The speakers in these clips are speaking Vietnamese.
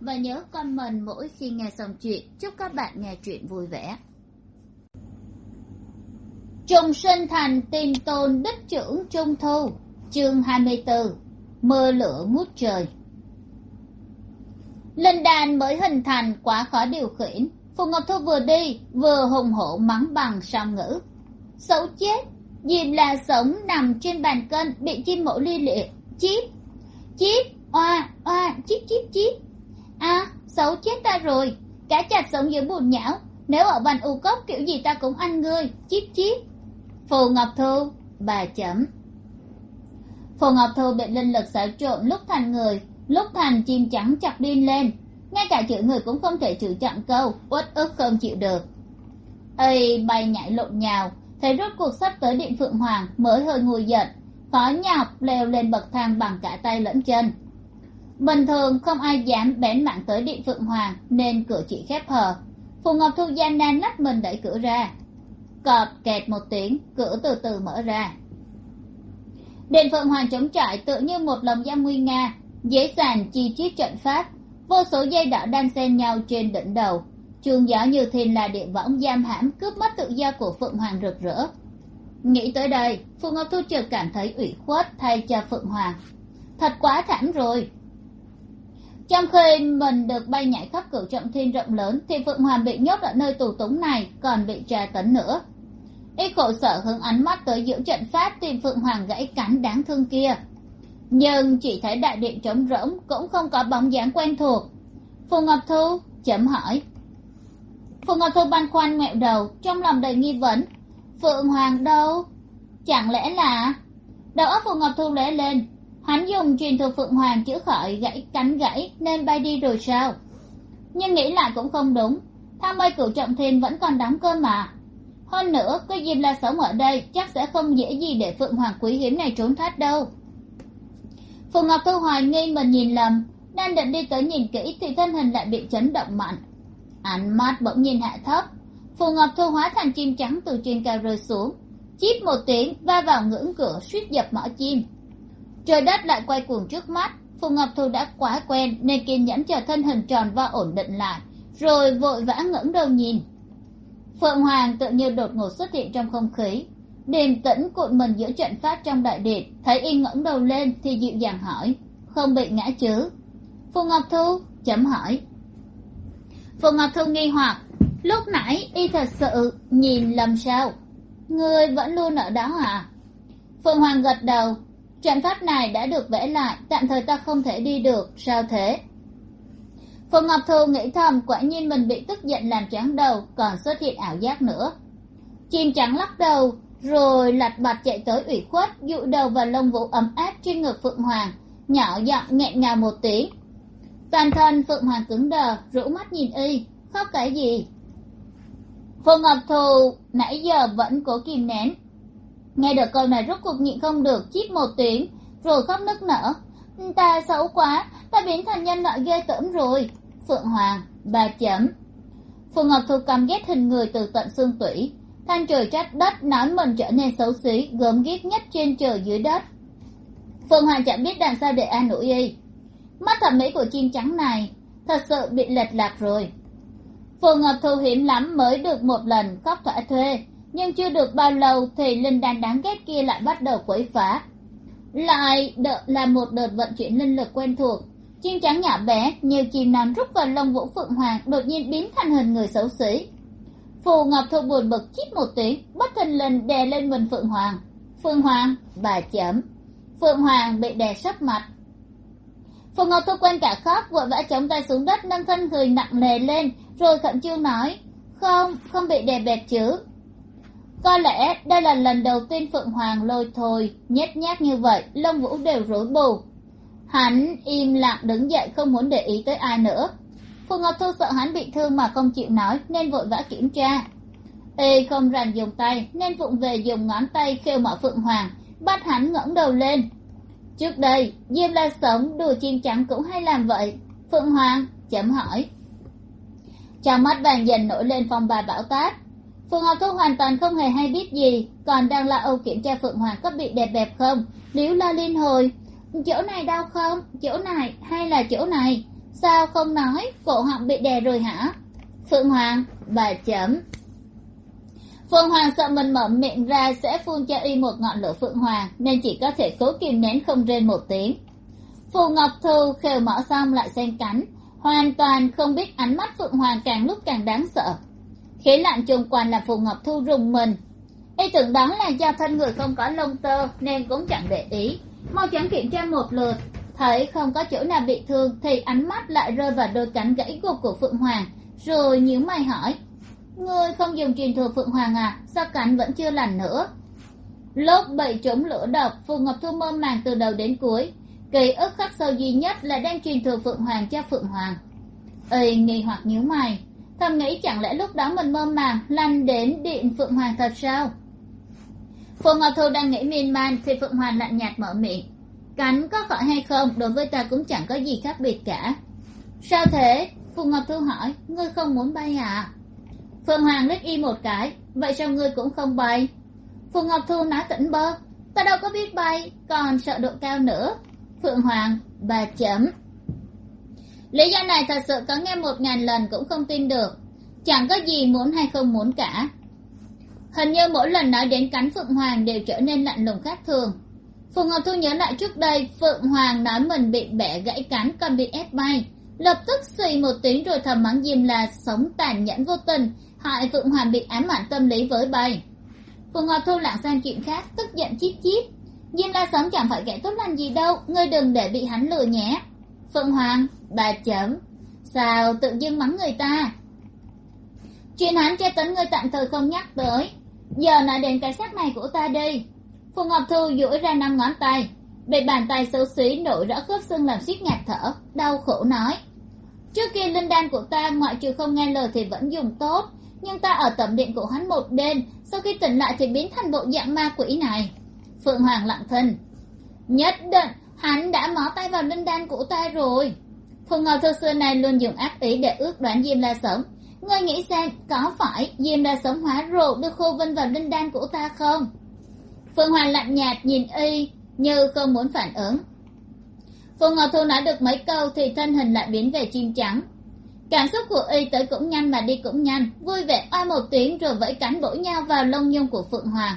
và nhớ comment mỗi khi nghe xong chuyện. Chúc các bạn nghe chuyện vui vẻ. Trùng sinh thành tin tôn đích trưởng trung thu. Chương hai mươi bốn mưa lửa ngút trời. Linh đàn mới hình thành quá khó điều khiển. Phù ngọc thu vừa đi, vừa hùng hổ mắng bằng song ngữ. Xấu chết. Dìm là sống nằm trên bàn cân bị chim mổ lia lịa. Chip chip oa oa chip chip chip a xấu chết ta rồi. Cá chặt sống dưới bùn nhão. Nếu ở bàn u cốc, kiểu gì ta cũng ăn ngươi. Chíp chíp. Phù ngọc thu, bà chấm. Phù ngọc thu bị linh lực xáo trộn lúc thành người. Lúc thành, chim trắng chặt điên lên. Ngay cả chữ người cũng không thể chữ chặn câu. Uất ức không chịu được. Ây, bay nhảy lộn nhào. Thấy rốt cuộc sắp tới điện phượng hoàng, mới hơi ngồi giận. Khó nhọc leo lên bậc thang bằng cả tay lẫn chân bình thường không ai dám bén mạng tới điện phượng hoàng, nên cửa chỉ khép hờ. Phù ngọc thu gian nan lách mình đẩy cửa ra. Cọp kẹt một tiếng, cửa từ từ mở ra. Điện phượng hoàng chống trải tự như một lồng giam nguy nga, dễ dàng chi chiết trận pháp. Vô số dây đỏ đan xen nhau trên đỉnh đầu. Chuông gió như thiên là điện võng giam hãm, cướp mất tự do của phượng hoàng rực rỡ. Nghĩ tới đây, phù ngọc thu chợt cảm thấy ủy khuất thay cho phượng hoàng. Thật quá thảm rồi trong khi mình được bay nhảy khắp cửu trọng thiên rộng lớn, thì phượng hoàng bị nhốt ở nơi tù túng này còn bị tra tấn nữa. Y khổ sở hướng ánh mắt tới giữa trận pháp tìm phượng hoàng gãy cánh đáng thương kia. Nhưng chỉ thấy đại điện trống rỗng, cũng không có bóng dáng quen thuộc. Phù ngọc thu chấm hỏi. Phù ngọc thu băn khoăn ngoẹo đầu, trong lòng đầy nghi vấn. Phượng hoàng đâu? Chẳng lẽ là đầu óc phù ngọc thu lóe lên hắn dùng truyền thuật phượng hoàng chữa khỏi gãy cánh gãy, nên bay đi rồi sao? Nhưng nghĩ lại cũng không đúng. Tham mây cửu trọng thiên vẫn còn đóng cơ mà. Hơn nữa, cứ dìm là sống ở đây, chắc sẽ không dễ gì để phượng hoàng quý hiếm này trốn thoát đâu. Phù ngọc thu hoài nghi mình nhìn lầm, đang định đi tới nhìn kỹ thì thân hình lại bị chấn động mạnh. Ánh mắt bỗng nhìn hạ thấp, phù ngọc thu hóa thành chim trắng từ trên cao rơi xuống. Chít một tiếng, va vào ngưỡng cửa, suýt dập mỏ chim trời đất lại quay cuồng trước mắt. Phù ngọc thu đã quá quen nên kiên nhẫn chờ thân hình tròn và ổn định lại, rồi vội vã ngẩng đầu nhìn. Phượng hoàng tự như đột ngột xuất hiện trong không khí. Điềm tĩnh cuộn mình giữa trận pháp trong đại điện, thấy y ngẩng đầu lên thì dịu dàng hỏi, không bị ngã chứ? Phù ngọc thu chấm hỏi. Phù ngọc thu nghi hoặc, lúc nãy y thật sự nhìn lầm sao? Ngươi vẫn luôn ở đó à? Phượng hoàng gật đầu trận pháp này đã được vẽ lại, tạm thời ta không thể đi được, sao thế? Phùng ngọc thu nghĩ thầm, quả nhiên mình bị tức giận làm trắng đầu, còn xuất hiện ảo giác nữa. Chim trắng lắc đầu, rồi lạch bạch chạy tới ủy khuất, dụ đầu vào lông vũ ấm áp trên ngực phượng hoàng, nhỏ giọng nghẹn ngào một tiếng toàn thân phượng hoàng cứng đờ, rũ mắt nhìn y, khóc cái gì? Phùng ngọc thù nãy giờ vẫn cố kìm nén nghe được câu này rốt cuộc nhịn không được, chít một tiếng, rồi khóc nức nở. Ta xấu quá, ta biến thành nhân loại ghê tởm rồi. Phượng hoàng, ba chấm. Phù ngọc thu cầm ghét hình người từ tận xương tủy. Than trời trách đất nói mình trở nên xấu xí, gớm ghiếc nhất trên trời dưới đất. Phượng hoàng chẳng biết làm sao để an ủi y. Mắt thẩm mỹ của chim trắng này, thật sự bị lệch lạc rồi. Phù ngọc thu hiếm lắm mới được một lần khóc thỏa thuê nhưng chưa được bao lâu thì linh đan đáng ghét kia lại bắt đầu quấy phá. Lại đợ là một đợt vận chuyển linh lực quen thuộc. Chim trắng nhỏ bé, nhiều chìm nằm rút vào lông vũ phượng hoàng đột nhiên biến thành hình người xấu xí. Phù ngọc thu buồn bực chít một tiếng, bất thình lình đè lên mình phượng hoàng. Phượng hoàng, bà chấm. Phượng hoàng bị đè sấp mặt. Phù ngọc thu quên cả khóc, vội vã chống tay xuống đất, nâng thân người nặng nề lên, rồi khẩn trương nói, không không bị đè bẹp chứ có lẽ đây là lần đầu tiên phượng hoàng lôi thôi, nhét nhác như vậy, lông vũ đều rối bù. Hắn im lặng đứng dậy, không muốn để ý tới ai nữa. Phù ngọc thu sợ hắn bị thương mà không chịu nói, nên vội vã kiểm tra. Y không rành dùng tay, nên vụng về dùng ngón tay kêu mở phượng hoàng, bắt hắn ngẩng đầu lên. Trước đây, diêm la sống, đùa chim trắng cũng hay làm vậy. Phượng hoàng, chấm hỏi. Trong mắt vàng dần nổi lên phong ba bão táp phượng ngọc thu hoàn toàn không hề hay biết gì. Còn đang lo âu kiểm tra phượng hoàng có bị đẹp đẹp không? Liếu la liên hồi, chỗ này đau không? Chỗ này, hay là chỗ này? Sao không nói? Cổ họng bị đè rồi hả? Phượng hoàng, bà chấm. Phượng hoàng sợ mình mở miệng ra sẽ phun cho y một ngọn lửa phượng hoàng, nên chỉ có thể cố kìm nén không rên một tiếng. Phù ngọc thu khều mở xong lại xen cánh, hoàn toàn không biết ánh mắt phượng hoàng càng lúc càng đáng sợ khí lạnh chung quanh là phù ngọc thu rùng mình. Y tưởng đó là do thân người không có lông tơ, nên cũng chẳng để ý. Mau chóng kiểm tra một lượt. Thấy không có chỗ nào bị thương, thì ánh mắt lại rơi vào đôi cánh gãy gục của phượng hoàng, rồi nhíu mày hỏi. Ngươi không dùng truyền thừa phượng hoàng à? Sao cánh vẫn chưa lành nữa? Lúc bị trúng lửa độc, phù ngọc thu mơ màng từ đầu đến cuối. Ký ức khắc sâu duy nhất là đang truyền thừa phượng hoàng cho phượng hoàng. Y nghi hoặc nhíu mày thầm nghĩ chẳng lẽ lúc đó mình mơ màng, lăn đến điện phượng hoàng thật sao? Phù ngọc thu đang nghĩ miên man thì phượng hoàng lạnh nhạt mở miệng. Cánh có khỏi hay không, đối với ta cũng chẳng có gì khác biệt cả. Sao thế? Phù ngọc thu hỏi. Ngươi không muốn bay à phượng hoàng lít y một cái. Vậy sao ngươi cũng không bay? Phù ngọc thu nói tỉnh bơ. Ta đâu có biết bay, còn sợ độ cao nữa. Phượng hoàng, bà chấm lý do này thật sự có nghe một ngàn lần cũng không tin được. Chẳng có gì muốn hay không muốn cả. Hình như mỗi lần nói đến cánh phượng hoàng đều trở nên lạnh lùng khác thường. Phù ngọc thu nhớ lại trước đây, phượng hoàng nói mình bị bẻ gãy cánh còn bị ép bay. Lập tức xì một tiếng rồi thầm mắng diêm là sống tàn nhẫn vô tình, hại phượng hoàng bị ám ảnh tâm lý với bay. Phù ngọc thu lảng sang chuyện khác, tức giận chít chít. Diêm la sống chẳng phải kẻ tốt lành gì đâu, ngươi đừng để bị hắn lừa nhé phượng hoàng, bà chấm sao tự dưng mắng người ta? Chuyện hắn tra tấn ngươi tạm thời không nhắc tới. Giờ nói đến cái xác này của ta đi phù ngọc thu duỗi ra năm ngón tay. Bị bàn tay xấu xí nổi rõ khớp xương làm suýt ngạt thở, đau khổ nói. Trước kia linh đan của ta ngoại trừ không nghe lời thì vẫn dùng tốt, nhưng ta ở tẩm điện của hắn một đêm sau khi tỉnh lại thì biến thành bộ dạng ma quỷ này. Phượng hoàng lặng thinh nhất định hắn đã mó tay vào linh đan của ta rồi. Phượng ngọc thơ xưa này luôn dùng ác ý để ước đoán diêm la sống ngươi nghĩ xem, có phải diêm la sống hóa rộ đưa khô vinh vào linh đan của ta không? Phượng hoàng lạnh nhạt nhìn y, như không muốn phản ứng. Phượng ngọc thu nói được mấy câu thì thân hình lại biến về chim trắng. Cảm xúc của y tới cũng nhanh mà đi cũng nhanh, vui vẻ oai một tiếng rồi vẫy cánh bổ nhau vào lông nhung của phượng hoàng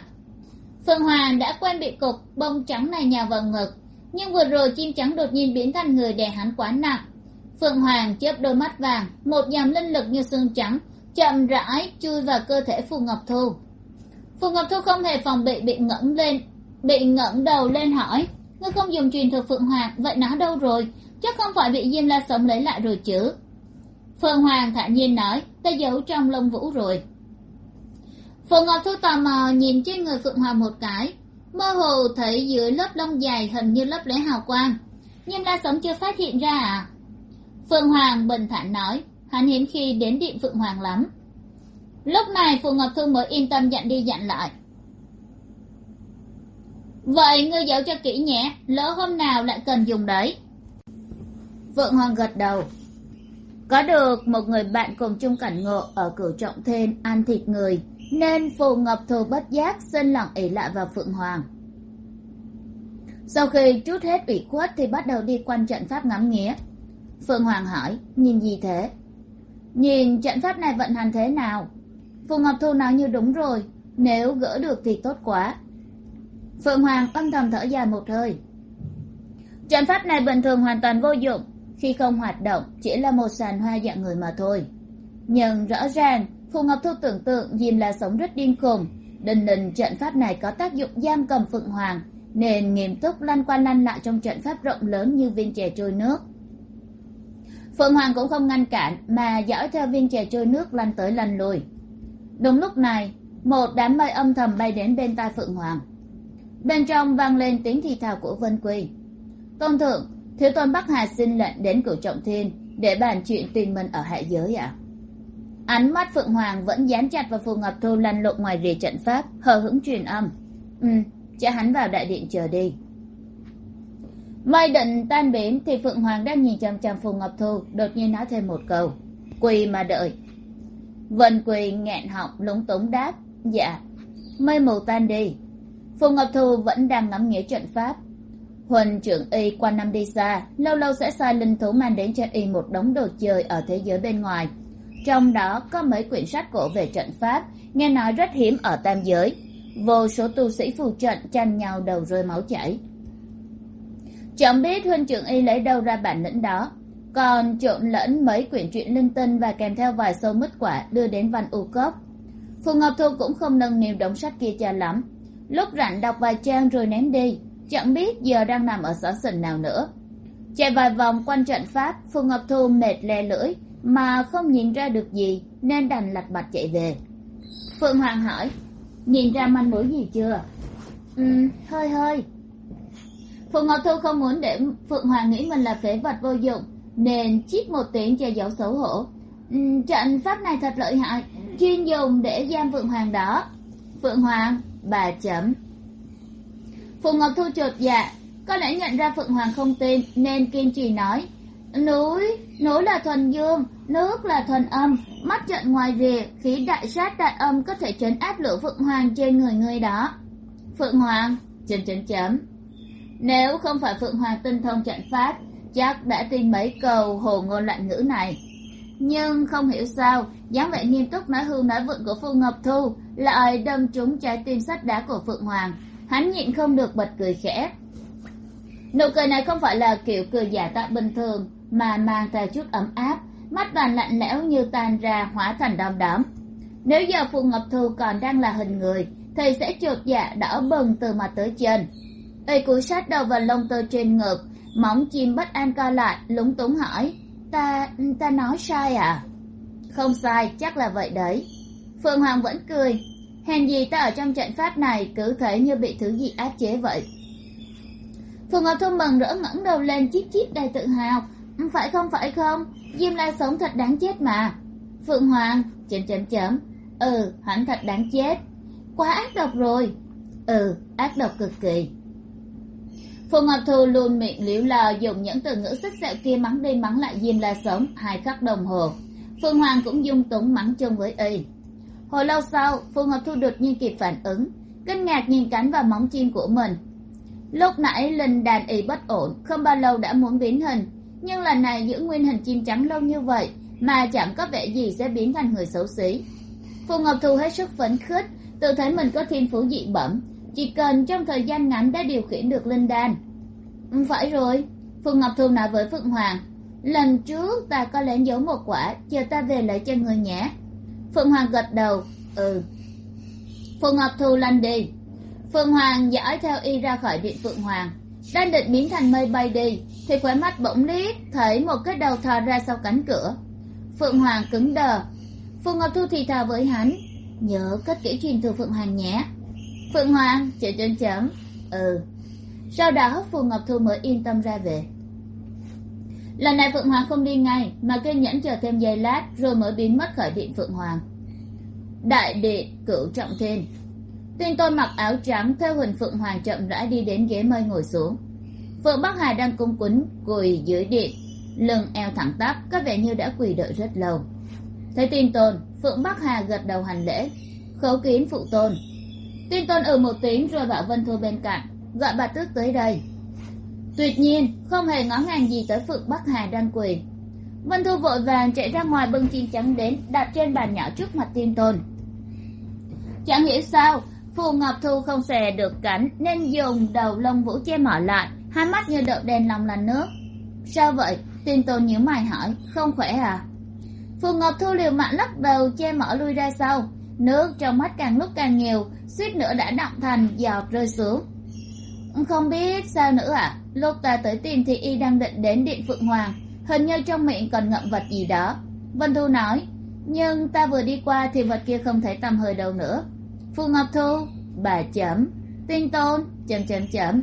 phượng hoàng đã quen bị cục bông trắng này nhào vào ngực nhưng vừa rồi chim trắng đột nhiên biến thành người đè hắn quá nặng. Phượng hoàng chớp đôi mắt vàng, một dòng linh lực như xương trắng, chậm rãi chui vào cơ thể phù ngọc thu. Phù ngọc thu không hề phòng bị bị ngẩng lên, bị ngẩng đầu lên hỏi, ngươi không dùng truyền thuật phượng hoàng, vậy nó đâu rồi? Chắc không phải bị diêm la sống lấy lại rồi chứ. Phượng hoàng thản nhiên nói, ta giấu trong lông vũ rồi. Phù ngọc thu tò mò nhìn trên người phượng hoàng một cái mơ hồ thấy dưới lớp lông dài hình như lấp lóe hào quang, nhưng la sống chưa phát hiện ra à phượng hoàng bình thản nói, hắn hiếm khi đến điện phượng hoàng lắm. Lúc này phù ngọc Thư mới yên tâm dặn đi dặn lại. Vậy ngươi giấu cho kỹ nhé, lỡ hôm nào lại cần dùng đấy. Phượng hoàng gật đầu. Có được một người bạn cùng chung cảnh ngộ ở cửu trọng thên ăn thịt người nên phù ngọc thù bất giác xin lòng ỉ lại vào phượng hoàng. Sau khi trút hết ủy khuất thì bắt đầu đi quanh trận pháp ngắm nghía. Phượng hoàng hỏi, nhìn gì thế? Nhìn trận pháp này vận hành thế nào? Phù ngọc thu nói như đúng rồi, nếu gỡ được thì tốt quá. Phượng hoàng âm thầm thở dài một hơi. Trận pháp này bình thường hoàn toàn vô dụng, khi không hoạt động chỉ là một sàn hoa dạng người mà thôi. Nhưng rõ ràng phù ngọc thu tưởng tượng dìm là sống rất điên khùng. Đình đình trận pháp này có tác dụng giam cầm phượng hoàng, nên nghiêm túc lăn qua lăn lại trong trận pháp rộng lớn như viên chè trôi nước. Phượng hoàng cũng không ngăn cản, mà dõi theo viên chè trôi nước lăn tới lăn lui đúng lúc này, một đám mây âm thầm bay đến bên tai phượng hoàng. Bên trong vang lên tiếng thì thào của vân quy. Tôn thượng, thiếu tôn bắc hà xin lệnh đến cửu trọng thiên để bàn chuyện tình mình ở hạ giới à ánh mắt phượng hoàng vẫn dán chặt vào phù ngọc thu lăn lộn ngoài rìa trận pháp, hờ hững truyền âm. Ừ cho hắn vào đại điện chờ đi. Mây định tan biến thì phượng hoàng đang nhìn chằm chằm phù ngọc thu, đột nhiên nói thêm một câu. Quỳ mà đợi. Vân quỳ nghẹn họng, lúng túng đáp. Dạ mây mù tan đi. Phù ngọc thu vẫn đang ngắm nghĩa trận pháp. Huỳnh trưởng y qua năm đi xa, lâu lâu sẽ sai linh thú mang đến cho y một đống đồ chơi ở thế giới bên ngoài trong đó có mấy quyển sách cổ về trận pháp, nghe nói rất hiếm ở tam giới. Vô số tu sĩ phù trận tranh nhau đầu rơi máu chảy. Chẳng biết huynh trưởng y lấy đâu ra bản lĩnh đó. Còn trộn lẫn mấy quyển truyện linh tinh và kèm theo vài sâu mứt quả đưa đến văn u cốc. Phù ngọc thu cũng không nâng niu đống sách kia cho lắm. Lúc rảnh đọc vài trang rồi ném đi. Chẳng biết giờ đang nằm ở xã sình nào nữa. Chạy vài vòng quanh trận pháp, phù ngọc thu mệt le lưỡi mà không nhìn ra được gì nên đành lạch bạch chạy về. Phượng hoàng hỏi nhìn ra manh mối gì chưa? Ừ hơi hơi. Phượng ngọc thu không muốn để phượng hoàng nghĩ mình là phế vật vô dụng nên chít một tiếng che giấu xấu hổ. Ừ, trận pháp này thật lợi hại chuyên dùng để giam phượng hoàng đó. Phượng hoàng bà chấm. Phù ngọc thu chột dạ có lẽ nhận ra phượng hoàng không tin nên kiên trì nói núi núi là thuần dương, nước là thuần âm. Mắt trận ngoài rìa, khí đại sát đại âm có thể trấn áp lửa phượng hoàng trên người người đó. Phượng hoàng, chấm chấm chấm. Nếu không phải phượng hoàng tinh thông trận pháp, chắc đã tin mấy câu hồ ngôn loạn ngữ này. Nhưng không hiểu sao, dáng vẻ nghiêm túc nói hưu nói vượng của phu ngọc thu lại đâm trúng trái tim sắt đá của phượng hoàng. Hắn nhịn không được bật cười khẽ. Nụ cười này không phải là kiểu cười giả tạo bình thường mà mang theo chút ấm áp, mắt toàn lạnh lẽo như tan ra hóa thành đom đóm. Nếu giờ phù ngọc thu còn đang là hình người, thì sẽ chột dạ đỏ bừng từ mặt tới chân y cúi sát đầu vào lông tơ trên ngực, móng chim bất an co lại, lúng túng hỏi, ta ta nói sai à? Không sai, chắc là vậy đấy. Phượng hoàng vẫn cười, hèn gì ta ở trong trận pháp này cứ thể như bị thứ gì áp chế vậy? Phượng ngọc thu mừng rỡ ngẩng đầu lên, chít chít đầy tự hào phải không phải không? Diêm la sống thật đáng chết mà. Phượng hoàng chấm chấm chấm ừ hắn thật đáng chết. Quá ác độc rồi. Ừ ác độc cực kỳ. Phù ngọc thu luôn miệng liễu lò dùng những từ ngữ xích xẹo kia mắng đi mắng lại diêm la sống hai khắc đồng hồ. Phương hoàng cũng dung túng mắng chung với y. Hồi lâu sau phù ngọc thu đột nhiên kịp phản ứng, kinh ngạc nhìn cánh và móng chim của mình. Lúc nãy linh đàn y bất ổn, không bao lâu đã muốn biến hình nhưng lần này giữ nguyên hình chim trắng lâu như vậy, mà chẳng có vẻ gì sẽ biến thành người xấu xí. Phù ngọc thu hết sức phấn khích, tự thấy mình có thiên phú dị bẩm. Chỉ cần trong thời gian ngắn đã điều khiển được linh đan. Ừ, phải rồi, phù ngọc thu nói với phượng hoàng. Lần trước ta có lén giấu một quả, chờ ta về lấy cho người nhé. Phượng hoàng gật đầu ừ. Phù ngọc thu lăn đi. Phượng hoàng dõi theo y ra khỏi điện phượng hoàng đang định biến thành mây bay đi, thì khóe mắt bỗng liếc thấy một cái đầu thò ra sau cánh cửa. Phượng hoàng cứng đờ. Phù ngọc thu thì thào với hắn. Nhớ cất kỹ truyền thừa phượng hoàng nhé. Phượng hoàng chữ chấm chấm. Ừ. Sau đó, phù ngọc thu mới yên tâm ra về. Lần này phượng hoàng không đi ngay, mà kiên nhẫn chờ thêm giây lát, rồi mới biến mất khỏi điện phượng hoàng. Đại điện cửu trọng thiên tuyên tôn mặc áo trắng, theo hình phượng hoàng chậm rãi đi đến ghế mây ngồi xuống. Phượng bắc hà đang cung quýnh quỳ dưới điện, lưng eo thẳng tắp, có vẻ như đã quỳ đợi rất lâu. Thấy tin tôn, phượng bắc hà gật đầu hành lễ, khấu kiến phụ tôn. Tin tôn ừ một tiếng rồi bảo vân thu bên cạnh gọi bà tước tới đây. Tuyệt nhiên, không hề ngó ngàng gì tới phượng bắc hà đang quỳ. Vân thu vội vàng chạy ra ngoài bưng chim trắng đến, đặt trên bàn nhỏ trước mặt tin tôn. Chẳng hiểu sao phù ngọc thu không xòe được cánh nên dùng đầu lông vũ che mở lại, hai mắt như đậu đèn lòng là nước. Sao vậy? Tin tôn nhíu mày hỏi. Không khỏe à? Phù ngọc thu liều mạng lắc đầu, che mở lui ra sau. Nước trong mắt càng lúc càng nhiều, suýt nữa đã động thành giọt rơi xuống. Không biết sao nữa à? Lúc ta tới tìm thì y đang định đến điện phượng hoàng. Hình như trong miệng còn ngậm vật gì đó. Vân thu nói, nhưng ta vừa đi qua thì vật kia không thấy tầm hơi đâu nữa phù ngọc thu, bà chấm. Tinh tôn, chấm chấm chấm.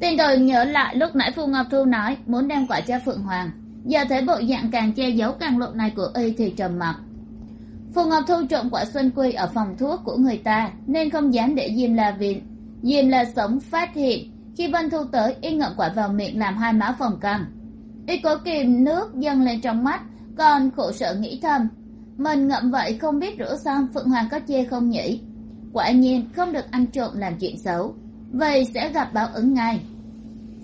Tinh tôn nhớ lại lúc nãy phù ngọc thu nói, muốn đem quả cho phượng hoàng. Giờ thấy bộ dạng càng che giấu càng lộ này của y thì trầm mặc. Phù ngọc thu trộm quả xuân quy ở phòng thuốc của người ta, nên không dám để diêm la viện diêm la sống phát hiện, khi vân thu tới, y ngậm quả vào miệng làm hai má phòng căng y cố kìm nước dâng lên trong mắt, còn khổ sở nghĩ thầm mình ngậm vậy không biết rửa xong phượng hoàng có chê không nhỉ? Quả nhiên không được ăn trộm làm chuyện xấu. Vậy sẽ gặp báo ứng ngay.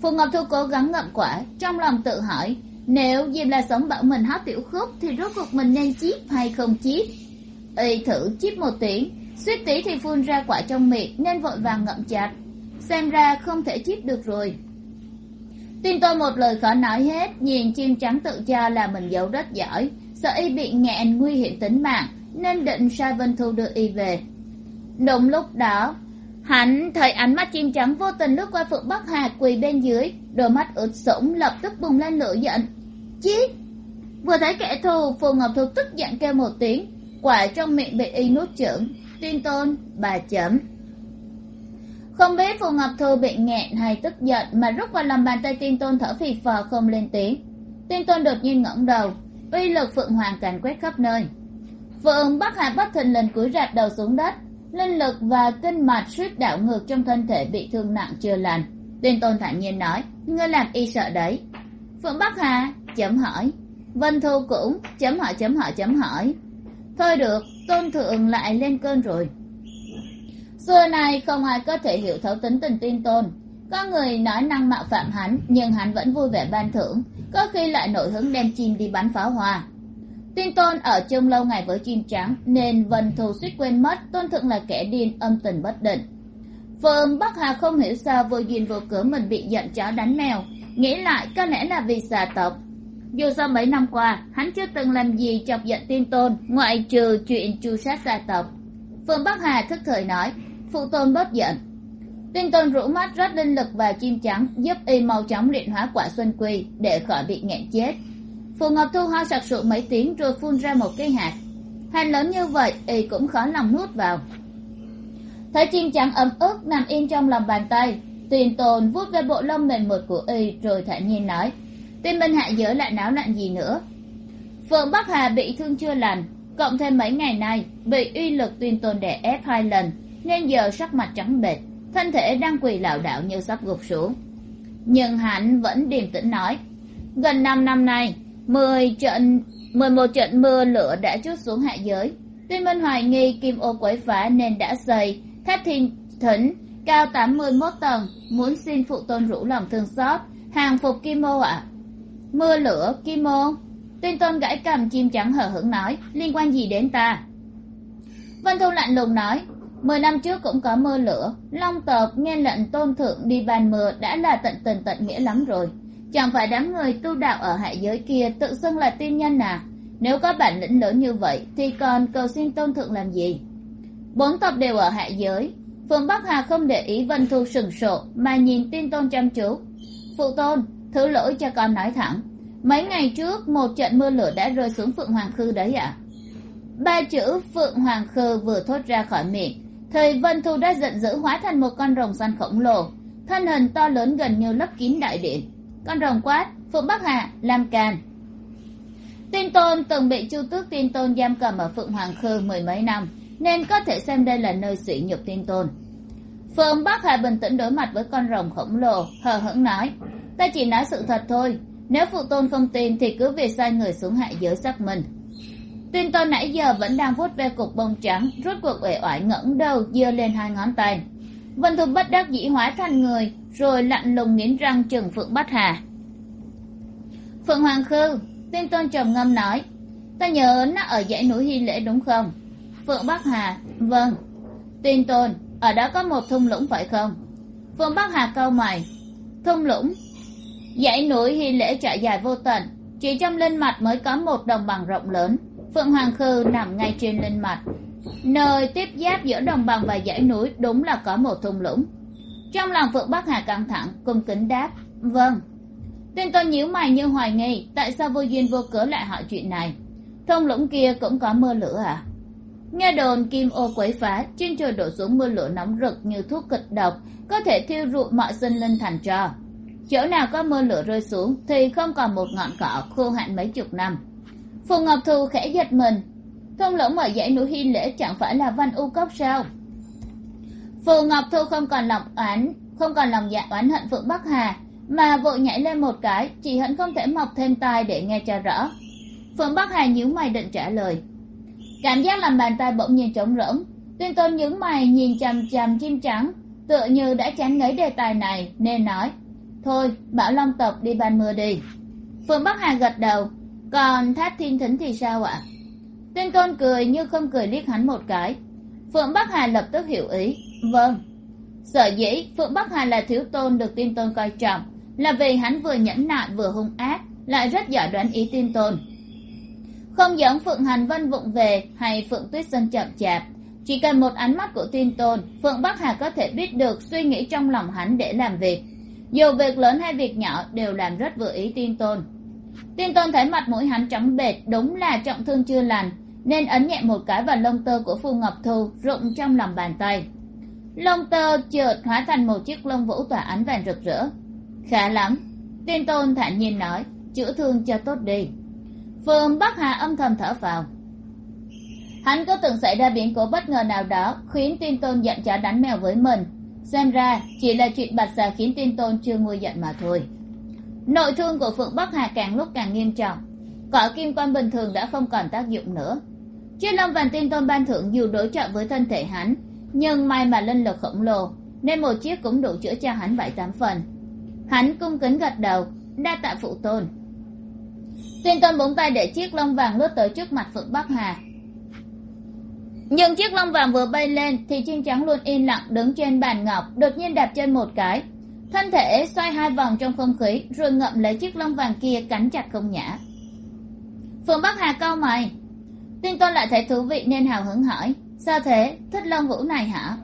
Phù ngọc thu cố gắng ngậm quả, trong lòng tự hỏi, nếu dìm là sống bảo mình hát tiểu khúc thì rốt cuộc mình nên chip hay không chip y thử chip một tiếng, suýt tí thì phun ra quả trong miệng nên vội vàng ngậm chặt. Xem ra không thể chip được rồi. Tin tôi một lời khó nói hết, nhìn chim trắng tự cho là mình giấu rất giỏi sợ y bị nghẹn nguy hiểm tính mạng, nên định sai vân thu đưa y về. Đúng lúc đó, hắn thấy ánh mắt chim trắng vô tình lướt qua phượng bắc hà quỳ bên dưới, đôi mắt ướt sũng lập tức bùng lên lửa giận. Chí! Vừa thấy kẻ thù, phù ngọc thu tức giận kêu một tiếng, quả trong miệng bị y nuốt chửng. Tuyên tôn, bà chấm. Không biết phù ngọc thu bị nghẹn hay tức giận, mà rút vào lòng bàn tay tiên tôn thở phì phò không lên tiếng. Tiên tôn đột nhiên ngẩng đầu uy lực phượng hoàng càn quét khắp nơi. Phượng bắc hà bất thình lình cúi rạp đầu xuống đất, linh lực và kinh mạch suýt đảo ngược trong thân thể bị thương nặng chưa lành. Tuyên tôn thản nhiên nói, ngươi làm y sợ đấy. Phượng bắc hà chấm hỏi, vân thu cũng chấm hỏi chấm hỏi chấm hỏi. Thôi được, tôn thượng lại lên cơn rồi. Xưa nay không ai có thể hiểu thấu tính tình Tuyên tôn. Có người nói năng mạo phạm hắn, nhưng hắn vẫn vui vẻ ban thưởng có khi lại nổi hứng đem chim đi bắn pháo hoa. Tuyên tôn ở chung lâu ngày với chim trắng, nên vân thù suýt quên mất tôn thượng là kẻ điên âm tình bất định. Phương bắc hà không hiểu sao vô duyên vô cớ mình bị giận chó đánh mèo, nghĩ lại có lẽ là vì xà tộc. Dù sao mấy năm qua, hắn chưa từng làm gì chọc giận tiên tôn, ngoại trừ chuyện chu sát gia tộc. Phương bắc hà thức thời nói, phụ tôn bớt giận tinh tôn rũ mắt rót linh lực vào chim trắng, giúp y mau chóng luyện hóa quả xuân quy để khỏi bị nghẹn chết. Phù ngọc thu ho sặc sụa mấy tiếng rồi phun ra một cái hạt. Hạt lớn như vậy, y cũng khó lòng nuốt vào. Thấy chim trắng ấm ức nằm yên trong lòng bàn tay, tuyền tồn vuốt ve bộ lông mềm mượt của y rồi thản nhiên nói tiên minh hạ giới lại náo loạn gì nữa. Phượng bắc hà bị thương chưa lành, cộng thêm mấy ngày nay bị uy lực tuyên Tồn đè ép hai lần, nên giờ sắc mặt trắng bệch thân thể đang quỳ lảo đảo như sắp gục xuống. Nhưng hắn vẫn điềm tĩnh nói, gần năm năm nay, mười trận, mười một trận mưa lửa đã chút xuống hạ giới. Tuyên minh hoài nghi kim ô quấy phá nên đã xây tháp thiên thỉnh cao tám mươi mốt tầng, muốn xin phụ tôn rủ lòng thương xót, hàng phục kim ô ạ. Mưa lửa, kim ô? Tuyên tôn gãi cầm chim trắng hờ hững nói, liên quan gì đến ta? Vân thu lạnh lùng nói mười năm trước cũng có mưa lửa. Long tộc nghe lệnh tôn thượng đi bàn mưa đã là tận tình tận nghĩa lắm rồi. Chẳng phải đám người tu đạo ở hạ giới kia tự xưng là tiên nhân à? Nếu có bản lĩnh lớn như vậy thì còn cầu xin tôn thượng làm gì? Bốn tộc đều ở hạ giới. Phương bắc hà không để ý vân thu sừng sộ mà nhìn tiên tôn chăm chú. Phụ tôn, thứ lỗi cho con nói thẳng. Mấy ngày trước một trận mưa lửa đã rơi xuống phượng hoàng khư đấy ạ. À? ba chữ phượng hoàng khư vừa thốt ra khỏi miệng thời vân thu đã giận dữ hóa thành một con rồng săn khổng lồ. Thân hình to lớn gần như lấp kín đại điện. Con rồng quát, phượng bắc hà, làm càn. Tiên tôn từng bị chu tước tiên tôn giam cầm ở phượng hoàng khư mười mấy năm, nên có thể xem đây là nơi sỉ nhục tiên tôn. Phượng bắc hà bình tĩnh đối mặt với con rồng khổng lồ, hờ hững nói, ta chỉ nói sự thật thôi. Nếu phụ tôn không tin thì cứ việc sai người xuống hạ giới xác minh tuyên tôn nãy giờ vẫn đang vuốt ve cục bông trắng rút cuộc uể oải ngẩng đầu, giơ lên hai ngón tay. Vân thu bất đắc dĩ hóa thành người, rồi lạnh lùng nghiến răng chừng phượng bắt hà. Phượng hoàng khư tuyên tôn trầm ngâm nói, ta nhớ nó ở dãy núi hy lễ đúng không? Phượng bắc hà vâng. Tuyên tôn, ở đó có một thung lũng phải không? Phượng bắc hà câu mày, thung lũng? Dãy núi hy lễ trải dài vô tận, chỉ trong linh mạch mới có một đồng bằng rộng lớn phượng hoàng khư nằm ngay trên linh mạch. Nơi tiếp giáp giữa đồng bằng và dãy núi đúng là có một thung lũng. Trong lòng phượng bắc hà căng thẳng, cung kính đáp vâng. Tên tôn nhíu mày như hoài nghi tại sao vô duyên vô cớ lại hỏi chuyện này. Thung lũng kia cũng có mưa lửa à? Nghe đồn kim ô quấy phá, trên trời đổ xuống mưa lửa nóng rực như thuốc kịch độc, có thể thiêu rụi mọi sinh linh thành tro chỗ nào có mưa lửa rơi xuống thì không còn một ngọn cỏ khô hạn mấy chục năm phù ngọc thu khẽ giật mình. Thung lũng ở dãy núi hy lễ chẳng phải là văn u cốc sao? Phù ngọc thu không còn lòng oán, không còn lòng dạ oán hận phượng bắc hà, mà vội nhảy lên một cái, chỉ hận không thể mọc thêm tai để nghe cho rõ. Phượng bắc hà nhíu mày định trả lời. Cảm giác làm bàn tay bỗng nhiên trống rỗng, tuyên tôn nhướng mày nhìn chằm chằm chim trắng, tựa như đã chán ngấy đề tài này, nên nói, thôi, bảo long tộc đi ban mưa đi. Phượng bắc hà gật đầu còn tháp thiên thính thì sao ạ? Tên tôn cười như không cười liếc hắn một cái. Phượng bắc hà lập tức hiểu ý. Vâng. Sở dĩ, phượng bắc hà là thiếu tôn được tiên tôn coi trọng, là vì hắn vừa nhẫn nại vừa hung ác, lại rất giỏi đoán ý tiên tôn. Không giống phượng hành vân vụng về hay phượng tuyết sơn chậm chạp, chỉ cần một ánh mắt của tiên tôn, phượng bắc hà có thể biết được suy nghĩ trong lòng hắn để làm việc. Dù việc lớn hay việc nhỏ đều làm rất vừa ý tiên tôn tiên tôn thấy mặt mũi hắn trắng bệt đúng là trọng thương chưa lành, nên ấn nhẹ một cái vào lông tơ của phù ngọc thu, rụng trong lòng bàn tay. Lông tơ chợt hóa thành một chiếc lông vũ tỏa ánh vàng rực rỡ. Khá lắm tiên tôn thản nhiên nói, chữa thương cho tốt đi. Phương bắc hà âm thầm thở vào. Hắn có từng xảy ra biến cố bất ngờ nào đó, khiến tiên tôn giận chó đánh mèo với mình. Xem ra, chỉ là chuyện bạch xà khiến tiên tôn chưa nguôi giận mà thôi nội thương của phượng bắc hà càng lúc càng nghiêm trọng. Cỏ kim quan bình thường đã không còn tác dụng nữa. Chiếc long vàng tiên tôn ban thưởng dù đối trợ với thân thể hắn, nhưng may mà linh lực khổng lồ, nên một chiếc cũng đủ chữa cho hắn bảy tám phần. Hắn cung kính gật đầu, đa tạ phụ tôn. Tiên tôn búng tay để chiếc lông vàng lướt tới trước mặt phượng bắc hà. Nhưng chiếc lông vàng vừa bay lên thì chim trắng luôn yên lặng đứng trên bàn ngọc, đột nhiên đạp chân một cái thân thể xoay hai vòng trong không khí, rồi ngậm lấy chiếc lông vàng kia cắn chặt không nhả phượng bắc hà cau mày. Tiên tôn lại thấy thú vị nên hào hứng hỏi, sao thế? Thích lông vũ này hả?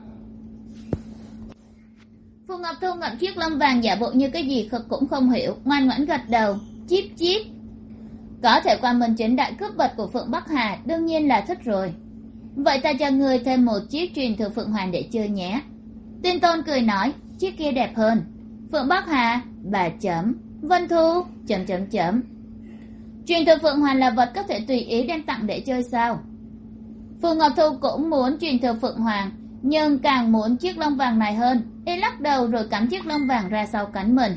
Phù ngọc thu ngậm chiếc lông vàng giả bộ như cái gì cũng không hiểu, ngoan ngoãn gật đầu, chíp chíp. Có thể qua minh chính đại cướp bật của phượng bắc hà, đương nhiên là thích rồi. Vậy ta cho người thêm một chiếc truyền thừa phượng hoàng để chơi nhé. Tiên tôn cười nói, chiếc kia đẹp hơn phượng bắc hà, bà chấm vân thu chấm chấm chấm truyền thừa phượng hoàng là vật có thể tùy ý đem tặng để chơi sao? Phù ngọc thu cũng muốn truyền thừa phượng hoàng, nhưng càng muốn chiếc lông vàng này hơn. Y lắc đầu rồi cắm chiếc lông vàng ra sau cánh mình.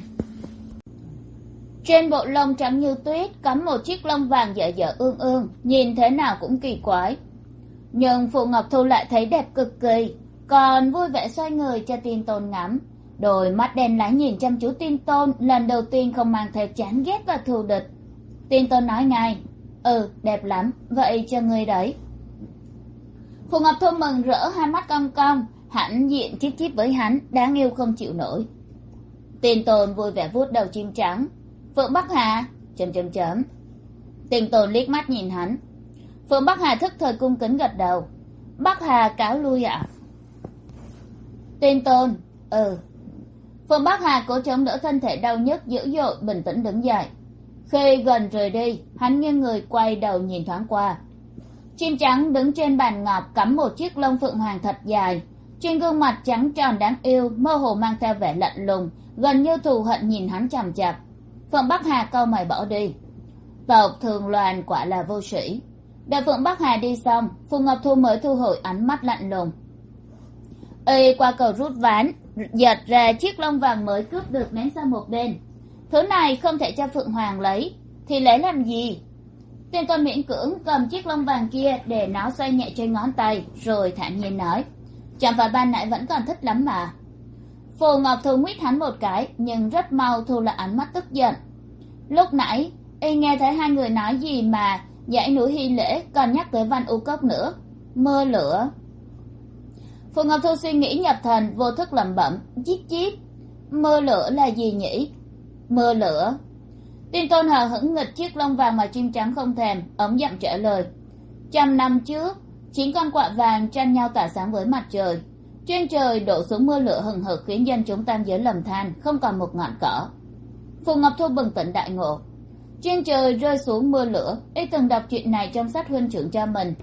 Trên bộ lông trắng như tuyết cắm một chiếc lông vàng dở dở ương ương, nhìn thế nào cũng kỳ quái. Nhưng phù ngọc thu lại thấy đẹp cực kỳ, còn vui vẻ xoay người cho tin tôn ngắm đôi mắt đen láy nhìn chăm chú tin tôn, lần đầu tiên không mang theo chán ghét và thù địch. Tin tôn nói ngay ừ đẹp lắm, vậy cho người đấy. Phù ngọc thu mừng rỡ, hai mắt cong cong, hãnh diện chít chít với hắn, đáng yêu không chịu nổi. Tin tôn vui vẻ vuốt đầu chim trắng, phượng bắc hà? Chấm chấm chấm. Tin tôn liếc mắt nhìn hắn, phượng bắc hà thức thời cung kính gật đầu. Bắc hà cáo lui ạ. À? tin tôn ừ phượng bắc hà cố chống đỡ thân thể đau nhức, dữ dội, bình tĩnh đứng dậy. Khi gần rời đi, hắn nghiêng người quay đầu nhìn thoáng qua. Chim trắng đứng trên bàn ngọc cắm một chiếc lông phượng hoàng thật dài. Trên gương mặt trắng tròn đáng yêu, mơ hồ mang theo vẻ lạnh lùng, gần như thù hận nhìn hắn chằm chặp phượng bắc hà câu mày bỏ đi. Tộc thường loàn quả là vô sĩ. Đợi phượng bắc hà đi xong phù ngọc thu mới thu hồi ánh mắt lạnh lùng. Y qua cầu rút ván giật ra chiếc lông vàng mới cướp được ném sang một bên. Thứ này không thể cho phượng hoàng lấy, thì lấy làm gì? Tên con miễn cưỡng cầm chiếc lông vàng kia để nó xoay nhẹ trên ngón tay, rồi thản nhiên nói, chẳng phải ban nãy vẫn còn thích lắm mà. Phù ngọc thu nguyết hắn một cái, nhưng rất mau thu lại ánh mắt tức giận. Lúc nãy, y nghe thấy hai người nói gì mà dãy núi hy lễ còn nhắc tới văn u cốc nữa. Mưa lửa phù ngọc thu suy nghĩ nhập thần vô thức lẩm bẩm chít chít mưa lửa là gì nhỉ? Mưa lửa. Tin tôn hờ hững nghịch chiếc lông vàng mà chim trắng không thèm, ống dặm trả lời, trăm năm trước chín con quạ vàng tranh nhau tỏa sáng với mặt trời. Trên trời đổ xuống mưa lửa hừng hực khiến dân chúng tam giới lầm than, không còn một ngọn cỏ. Phù ngọc thu bừng tỉnh đại ngộ, trên trời rơi xuống mưa lửa y từng đọc chuyện này trong sách huynh trưởng cho mình.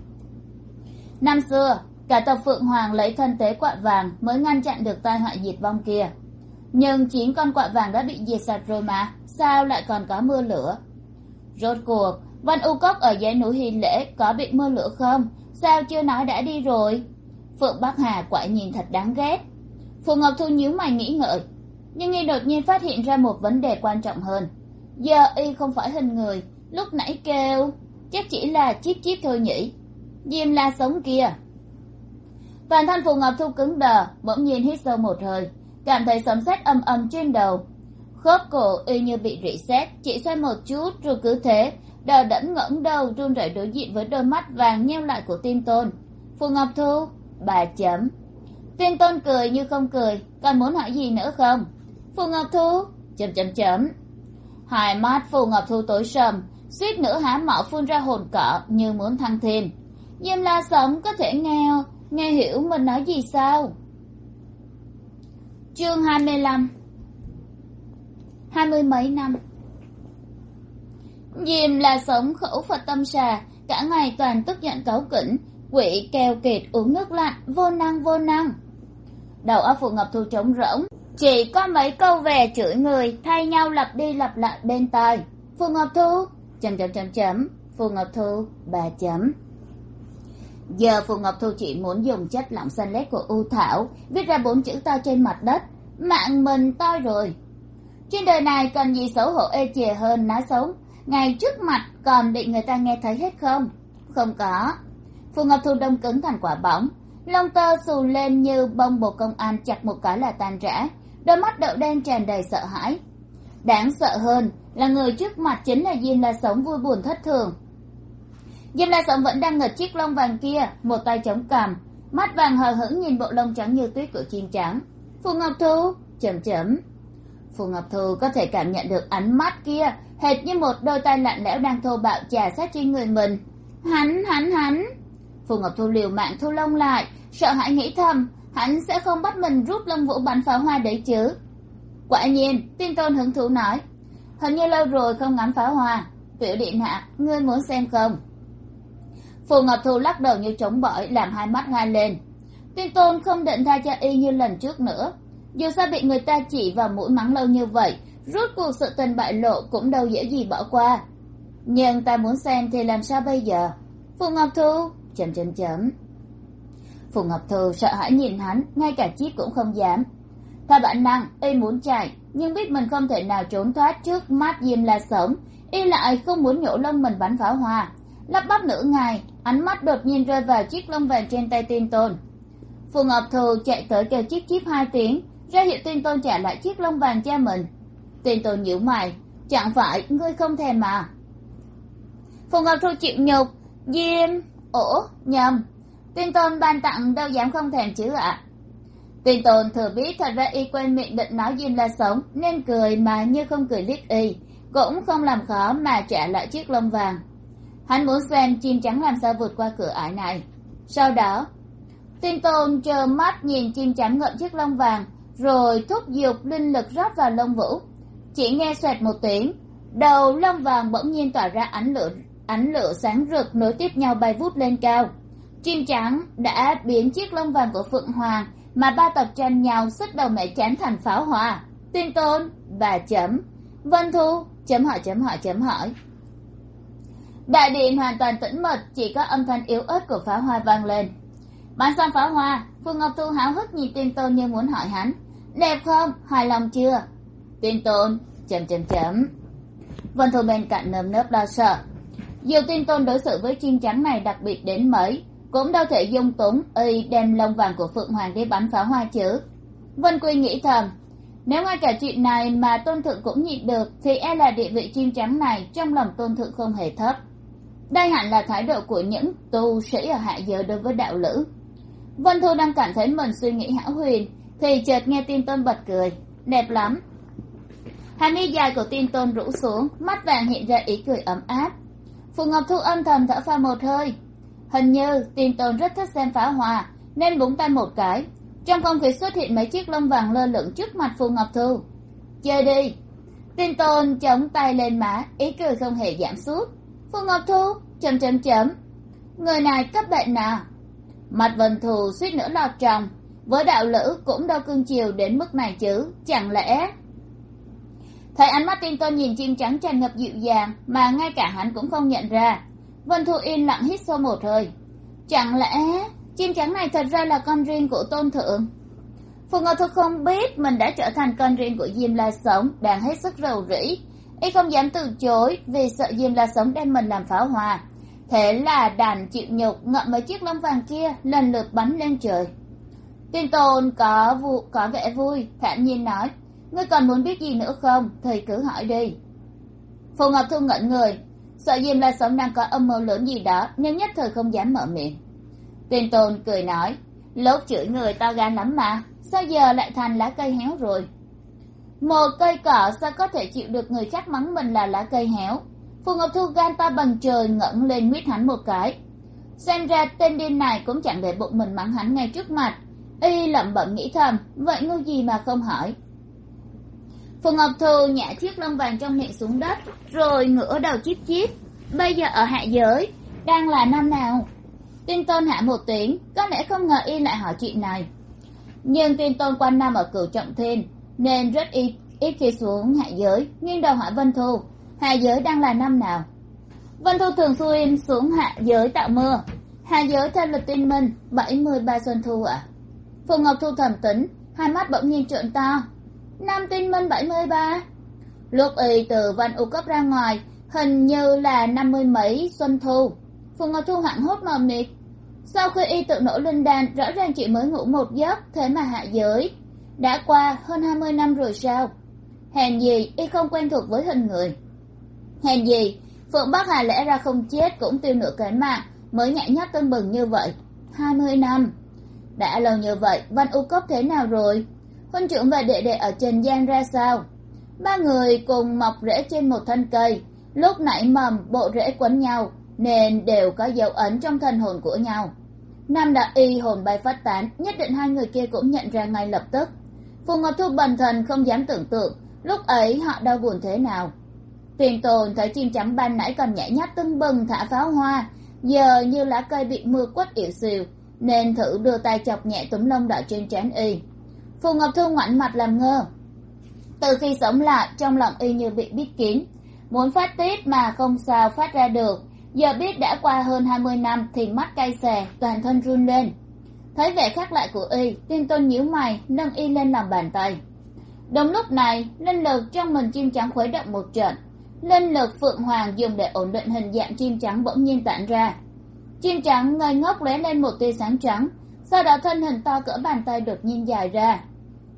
Năm xưa cả tộc phượng hoàng lấy thân tế quạ vàng mới ngăn chặn được tai họa diệt vong kia. Nhưng chín con quạ vàng đã bị diệt sạch rồi mà, sao lại còn có mưa lửa? Rốt cuộc, văn u cốc ở dãy núi hy lễ có bị mưa lửa không? Sao chưa nói đã đi rồi? Phượng bắc hà quả nhìn thật đáng ghét. Phù ngọc thu nhíu mày nghĩ ngợi, nhưng y đột nhiên phát hiện ra một vấn đề quan trọng hơn. Giờ y không phải hình người, lúc nãy kêu, chắc chỉ là chip chip thôi nhỉ? Diêm la sống kia toàn thân phù ngọc thu cứng đờ, bỗng nhiên hít sâu một hơi, cảm thấy sấm sét âm âm trên đầu. Khớp cổ y như bị rỉ sét, chỉ xoay một chút rồi cứ thế, đờ đẫn ngẩng đầu run rẩy đối diện với đôi mắt vàng nheo lại của tim tôn. Phù ngọc thu, bà chấm. Tiên tôn cười như không cười, còn muốn hỏi gì nữa không? Phù ngọc thu, chấm chấm chấm. Hai mắt phù ngọc thu tối sầm, suýt nữa há mỏ phun ra hồn cỏ như muốn thăng thêm diêm la sống có thể nghe nghe hiểu mình nói gì sao? Chương hai mươi lăm. Hai mươi mấy năm. Diêm là sống khẩu phật tâm xà cả ngày toàn tức giận cáu kỉnh, quỷ keo kiệt uống nước lạnh, vô năng vô năng. Đầu óc phụ ngọc thu trống rỗng, chỉ có mấy câu về chửi người, thay nhau lặp đi lặp lại bên tai. Phù ngọc thu, chấm chấm chấm chấm. Phù ngọc thu bà chấm giờ phù ngọc thu chỉ muốn dùng chất lỏng xanh lét của u thảo, viết ra bốn chữ to trên mặt đất. Mạng mình toi rồi. Trên đời này cần gì xấu hổ ê chề hơn nói xấu ngay trước mặt còn bị người ta nghe thấy hết không? Không có. Phù ngọc thu đông cứng thành quả bóng. Lông tơ xù lên như bông bồ công an chặt một cái là tan rã. Đôi mắt đậu đen tràn đầy sợ hãi. Đáng sợ hơn là người trước mặt chính là diêm la sống vui buồn thất thường diêm la sống vẫn đang ngật chiếc lông vàng kia, một tay chống cằm. Mắt vàng hờ hững nhìn bộ lông trắng như tuyết của chim trắng. Phù ngọc thu chấm chấm phù ngọc thu có thể cảm nhận được ánh mắt kia, hệt như một đôi tay lạnh lẽo đang thô bạo chà sát trên người mình. Hắn hắn hắn. Phù ngọc thu liều mạng thu lông lại, sợ hãi nghĩ thầm, hắn sẽ không bắt mình rút lông vũ bắn pháo hoa đấy chứ. Quả nhiên tin tôn hứng thú nói, hình như lâu rồi không ngắm pháo hoa. Tiểu điện hạ, ngươi muốn xem không? Phù ngọc thu lắc đầu như trống bỏi, làm hai mắt hai lên. Tuyên tôn không định tha cho y như lần trước nữa, dù sao bị người ta chỉ vào mũi mắng lâu như vậy rút cuộc sự tình bại lộ cũng đâu dễ gì bỏ qua. Nhưng ta muốn xem thì làm sao bây giờ? Phù ngọc thu chấm chấm chấm phù ngọc thu sợ hãi nhìn hắn, ngay cả chip cũng không dám. Theo bản năng, y muốn chạy, nhưng biết mình không thể nào trốn thoát trước mắt diêm la sống y lại không muốn nhổ lông mình bắn pháo hoa. Lắp bắp nửa ngày ánh mắt đột nhiên rơi vào chiếc lông vàng trên tay tin tôn. Phù ngọc thù chạy tới kêu chiếc chip hai tiếng, ra hiệu tin tôn trả lại chiếc lông vàng cho mình. Tin tôn nhíu mày, chẳng phải ngươi không thèm mà. Phù ngọc thù chịu nhục, diêm ổ nhầm. Tin tôn ban tặng đâu dám không thèm chứ ạ. À? tôn thừa biết thật ra y quên miệng định nói diêm là sống, nên cười mà như không cười liếc y, cũng không làm khó mà trả lại chiếc lông vàng hắn muốn xem chim trắng làm sao vượt qua cửa ải này. Sau đó, tin tôn trơ mắt nhìn chim trắng ngậm chiếc lông vàng, rồi thúc giục linh lực rót vào lông vũ. Chỉ nghe xoẹt một tiếng, đầu lông vàng bỗng nhiên tỏa ra ánh lửa ánh lửa sáng rực nối tiếp nhau bay vút lên cao. Chim trắng đã biến chiếc lông vàng của phượng hoàng mà ba tập tranh nhau sức đầu mẹ chán thành pháo hoa. Tin tôn, bà chấm. Vân thu, chấm hỏi chấm hỏi chấm hỏi đại điện hoàn toàn tĩnh mịch, chỉ có âm thanh yếu ớt của pháo hoa vang lên. Bắn xong pháo hoa, phương ngọc thu háo hức nhìn tiên tôn như muốn hỏi hắn. Đẹp không? Hài lòng chưa? Tiên tôn, chấm chấm chấm. Vân thu bên cạnh nơm nớp lo sợ. Dù tiên tôn đối xử với chim trắng này đặc biệt đến mấy, cũng đâu thể dung túng y đem lông vàng của phượng hoàng đi bắn pháo hoa chứ. Vân quy nghĩ thầm, nếu ngay cả chuyện này mà tôn thượng cũng nhịn được thì e là địa vị chim trắng này trong lòng tôn thượng không hề thấp đây hẳn là thái độ của những tu sĩ ở hạ giới đối với đạo lữ. Vân thu đang cảm thấy mình suy nghĩ hão huyền, thì chợt nghe tin tôn bật cười. Đẹp lắm. Hàng mi dài của tin tôn rũ xuống, mắt vàng hiện ra ý cười ấm áp. Phù ngọc thu âm thầm thở pha một hơi. Hình như tin tôn rất thích xem pháo hoa, nên búng tay một cái. Trong không khí xuất hiện mấy chiếc lông vàng lơ lửng trước mặt phù ngọc thu. Chơi đi. Tin tôn chống tay lên má, ý cười không hề giảm sút phương ngọc thu chấm chấm chấm. Người này cấp bệnh à mặt vân thù suýt nữa lọt tròng. Với đạo lữ cũng đâu cương chiều đến mức này chứ, chẳng lẽ? Thấy ánh mắt tin tôi nhìn chim trắng tràn ngập dịu dàng mà ngay cả hắn cũng không nhận ra. Vân thu yên lặng hít sâu một hơi. Chẳng lẽ chim trắng này thật ra là con riêng của tôn thượng? Phù ngọc thu không biết mình đã trở thành con riêng của diêm la sống, đang hết sức rầu rĩ y không dám từ chối vì sợ diêm la sống đem mình làm pháo hoa. Thế là đàn chịu nhục ngậm mấy chiếc lông vàng kia lần lượt bắn lên trời. Tin tôn có vụ có vẻ vui, thản nhiên nói, ngươi còn muốn biết gì nữa không? Thầy cứ hỏi đi. Phù ngọc thu ngẩn người, sợ diêm la sống đang có âm mưu lớn gì đó, nhưng nhất thời không dám mở miệng. Tin tôn cười nói, lúc chửi người to gan lắm mà, sao giờ lại thành lá cây héo rồi? Một cây cỏ sao có thể chịu được người khác mắng mình là lá cây héo? Phù ngọc thu gan to bằng trời ngẩng lên nguyết hắn một cái. Xem ra tên điên này cũng chẳng để bụng mình mắng hắn ngay trước mặt. Y lẩm bẩm nghĩ thầm, vậy ngu gì mà không hỏi? Phù ngọc thu nhả chiếc lông vàng trong miệng xuống đất, rồi ngửa đầu chip chip bây giờ ở hạ giới, đang là năm nào? Tuyên tôn hạ một tiếng, có lẽ không ngờ y lại hỏi chuyện này. Nhưng tuyên tôn quanh năm ở cửu trọng thiên nên rất ít ít khi xuống hạ giới. Nghiêng đầu hỏi vân thu, hạ giới đang là năm nào? Vân thu thường xuyên xuống hạ giới tạo mưa. Hạ giới theo lịch tin minh, bảy mươi ba xuân thu ạ. À? phù ngọc thu thầm tính, hai mắt bỗng nhiên trợn to. Năm tin minh bảy mươi ba? Lúc y từ văn u cấp ra ngoài, hình như là năm mươi mấy xuân thu. Phù ngọc thu hoảng hốt mờ mịt. Sau khi y tự nổ linh đan, rõ ràng chị mới ngủ một giấc, thế mà hạ giới đã qua hơn hai mươi năm rồi sao? Hèn gì y không quen thuộc với hình người. Hèn gì phượng bắc hà lẽ ra không chết cũng tiêu nửa cái mạng mới nhạy nhắc tưng bừng như vậy. Hai mươi năm. Đã lâu như vậy, văn u cốc thế nào rồi? Huynh trưởng và đệ đệ ở trần gian ra sao? Ba người cùng mọc rễ trên một thân cây. Lúc nãy mầm, bộ rễ quấn nhau, nên đều có dấu ấn trong thần hồn của nhau. Nam đạo y hồn bay phát tán, nhất định hai người kia cũng nhận ra ngay lập tức phù ngọc thu bần thần không dám tưởng tượng, lúc ấy họ đau buồn thế nào. Tiền tồn thấy chim trắng ban nãy còn nhảy nhát tưng bừng thả pháo hoa, giờ như lá cây bị mưa quất ỉu xìu, nên thử đưa tay chọc nhẹ túm lông đỏ trên trán y. Phù ngọc thu ngoảnh mặt làm ngơ. Từ khi sống lại, trong lòng y như bị bít kín, muốn phát tiết mà không sao phát ra được, giờ biết đã qua hơn hai mươi năm thì mắt cay xè, toàn thân run lên thấy vẻ khác lại của y tiên tôn nhíu mày, nâng y lên làm bàn tay. Đúng lúc này, linh lực trong mình chim trắng khuấy động một trận. Linh lực phượng hoàng dùng để ổn định hình dạng chim trắng bỗng nhiên tản ra. Chim trắng ngây ngốc lóe lên một tia sáng trắng, sau đó thân hình to cỡ bàn tay đột nhiên dài ra.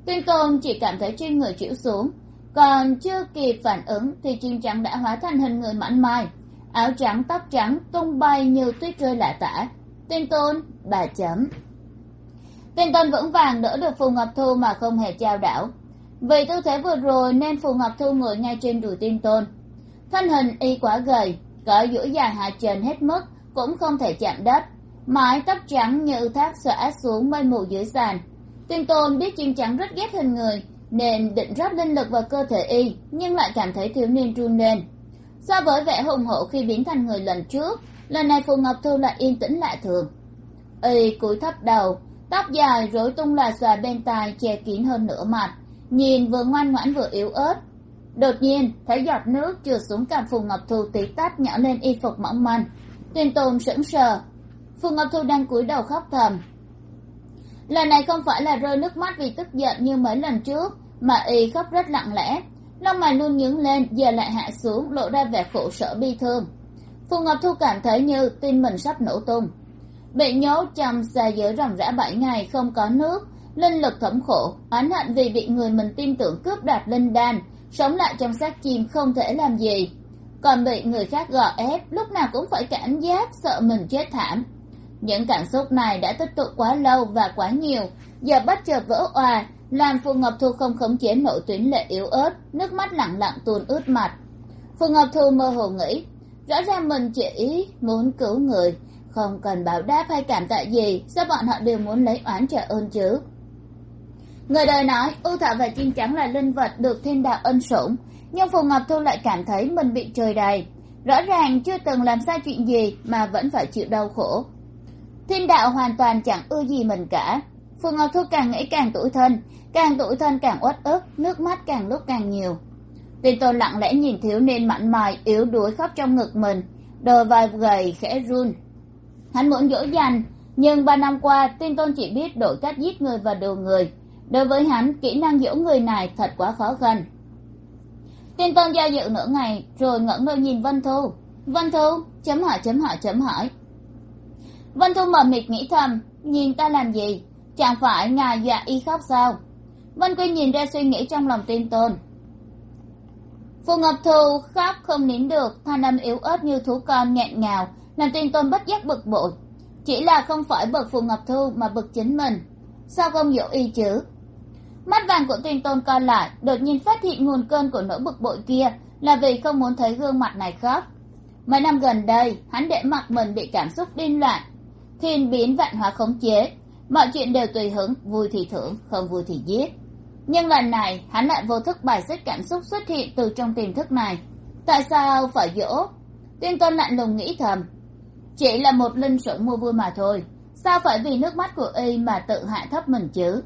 Tuyên tôn chỉ cảm thấy trên người chịu xuống, còn chưa kịp phản ứng thì chim trắng đã hóa thành hình người mảnh mai. Áo trắng, tóc trắng tung bay như tuyết rơi lạ tả. Tuyên tôn, bà chấm. Tinh tôn vững vàng đỡ được phù ngọc thu mà không hề trao đảo. Vì tư thế vừa rồi nên phù ngọc thu ngồi ngay trên đùi tinh tôn. Thân hình y quá gầy, cỡ duỗi dài hạ trần hết mức, cũng không thể chạm đất. Mái tóc trắng như thác xõa xuống mây mù dưới sàn. Tinh tôn biết chim trắng rất ghét hình người, nên định rót linh lực vào cơ thể y, nhưng lại cảm thấy thiếu niên run lên. So với vẻ hùng hổ khi biến thành người lần trước, lần này phù ngọc thu lại yên tĩnh lạ thường. Y cúi thấp đầu tóc dài rối tung là xòa bên tai che kín hơn nửa mặt. Nhìn vừa ngoan ngoãn vừa yếu ớt. Đột nhiên, thấy giọt nước trượt xuống cằm phù ngọc thu tí tách nhỏ lên y phục mỏng manh. Tuyên tôn sững sờ. Phù ngọc thu đang cúi đầu khóc thầm. Lần này không phải là rơi nước mắt vì tức giận như mấy lần trước, mà y khóc rất lặng lẽ. Lông mày luôn nhướng lên, giờ lại hạ xuống, lộ ra vẻ khổ sở bi thương. Phù ngọc thu cảm thấy như tim mình sắp nổ tung bị nhốt trong xa giới ròng rã bảy ngày không có nước. Linh lực thấm khổ, oán hận vì bị người mình tin tưởng cướp đoạt linh đan, sống lại trong xác chim không thể làm gì. Còn bị người khác gò ép, lúc nào cũng phải cảm giác, sợ mình chết thảm. Những cảm xúc này đã tích tụ quá lâu và quá nhiều. Giờ bất chợt vỡ òa, làm phù ngọc thu không khống chế nổi tuyến lệ yếu ớt, nước mắt lặng lặng tuôn ướt mặt. Phù ngọc thu mơ hồ nghĩ, rõ ràng mình chỉ muốn cứu người không cần báo đáp hay cảm tạ gì, sao bọn họ đều muốn lấy oán trả ơn chứ? Người đời nói, ưu thảo và chim trắng là linh vật được thiên đạo ân sủng, nhưng phù ngọc thu lại cảm thấy mình bị trời đầy. Rõ ràng chưa từng làm sai chuyện gì mà vẫn phải chịu đau khổ. Thiên đạo hoàn toàn chẳng ưa gì mình cả. Phù ngọc thu càng nghĩ càng tủi thân, càng tủi thân càng uất ức, nước mắt càng lúc càng nhiều. Tin tôi lặng lẽ nhìn thiếu niên mặn mài, yếu đuối khóc trong ngực mình, đôi vai gầy khẽ run hắn muốn dỗ dành, nhưng ba năm qua, tin tôn chỉ biết đổi cách giết người và đồ người. Đối với hắn, kỹ năng dỗ người này thật quá khó khăn tin tôn do dự nửa ngày, rồi ngẩng đầu nhìn vân thu. Vân thu, chấm hỏi chấm hỏi chấm hỏi. Vân thu mờ mịt nghĩ thầm, nhìn ta làm gì? Chẳng phải ngài dọa y khóc sao? Vân quy nhìn ra suy nghĩ trong lòng tin tôn. Phù ngọc thu khóc không nín được thanh âm yếu ớt như thú con nghẹn ngào làm tin tôn bất giác bực bội. Chỉ là không phải bực phù ngọc thu mà bực chính mình. Sao không dỗ y chứ? Mắt vàng của tin tôn co lại, đột nhiên phát hiện nguồn cơn của nỗi bực bội kia là vì không muốn thấy gương mặt này khóc. Mấy năm gần đây, hắn để mặc mình bị cảm xúc điên loạn. Thiên biến vạn hóa khống chế, mọi chuyện đều tùy hứng, vui thì thưởng, không vui thì giết. Nhưng lần này, hắn lại vô thức bài xích cảm xúc xuất hiện từ trong tiềm thức này. Tại sao phải dỗ? Tuyên tôn lạnh lùng nghĩ thầm chỉ là một linh sủng mua vui mà thôi. Sao phải vì nước mắt của y mà tự hạ thấp mình chứ?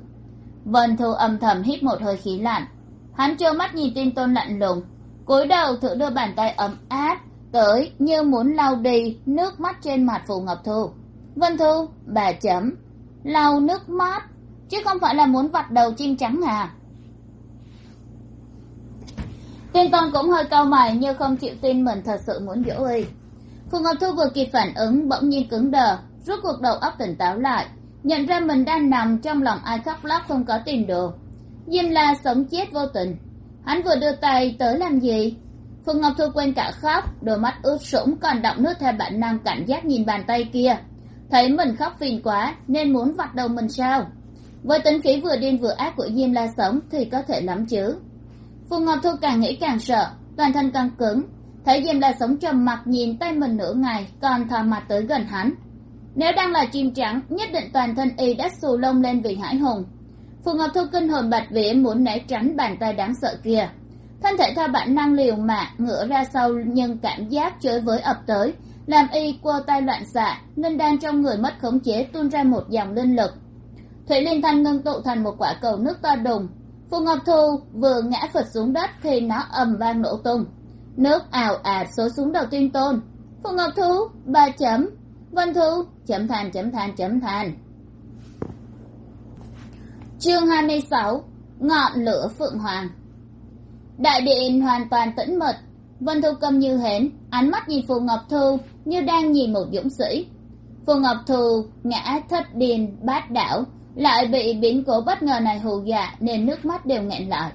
Vân thu âm thầm hít một hơi khí lạnh. Hắn trơ mắt nhìn tin tôn lạnh lùng. Cúi đầu thử đưa bàn tay ấm áp tới như muốn lau đi nước mắt trên mặt phù ngọc thu. Vân thu, bà chấm, lau nước mắt, chứ không phải là muốn vặt đầu chim trắng à? Tin tôn cũng hơi cau mày như không chịu tin mình thật sự muốn dỗ y phù ngọc thu vừa kịp phản ứng, bỗng nhiên cứng đờ, rút cuộc đầu óc tỉnh táo lại, nhận ra mình đang nằm trong lòng ai khóc lóc không có tiền đồ. Diêm la sống chết vô tình. Hắn vừa đưa tay tới làm gì? Phù ngọc thu quên cả khóc, đôi mắt ướt sũng còn đọng nước theo bản năng cảnh giác nhìn bàn tay kia. Thấy mình khóc phiền quá, nên muốn vặt đầu mình sao? Với tính khí vừa điên vừa ác của diêm la sống thì có thể lắm chứ. Phù ngọc thu càng nghĩ càng sợ, toàn thân căng cứng thấy diêm la sống trầm mặc nhìn tay mình nửa ngày, còn thò mặt tới gần hắn. Nếu đang là chim trắng, nhất định toàn thân y đã xù lông lên vì hải hùng. Phù ngọc thu kinh hồn bạch vía muốn né tránh bàn tay đáng sợ kia. Thân thể theo bản năng liều mạng, ngửa ra sau nhưng cảm giác chới với ập tới, làm y quơ tay loạn xạ, nên đan trong người mất khống chế tuôn ra một dòng linh lực. Thủy linh thanh ngưng tụ thành một quả cầu nước to đùng. Phù ngọc thu vừa ngã phật xuống đất thì nó ầm vang nổ tung nước ào ạt xối xuống đầu tiên tôn. Phù ngọc thu, ba chấm. Vân thu, chấm than chấm than chấm than. Chương hai mươi sáu, ngọn lửa phượng hoàng. Đại điện hoàn toàn tĩnh mật vân thu cầm như hến, ánh mắt nhìn phù ngọc thu như đang nhìn một dũng sĩ. Phù ngọc thu ngã thất điền bát đảo, lại bị biến cố bất ngờ này hù dọa nên nước mắt đều nghẹn lại.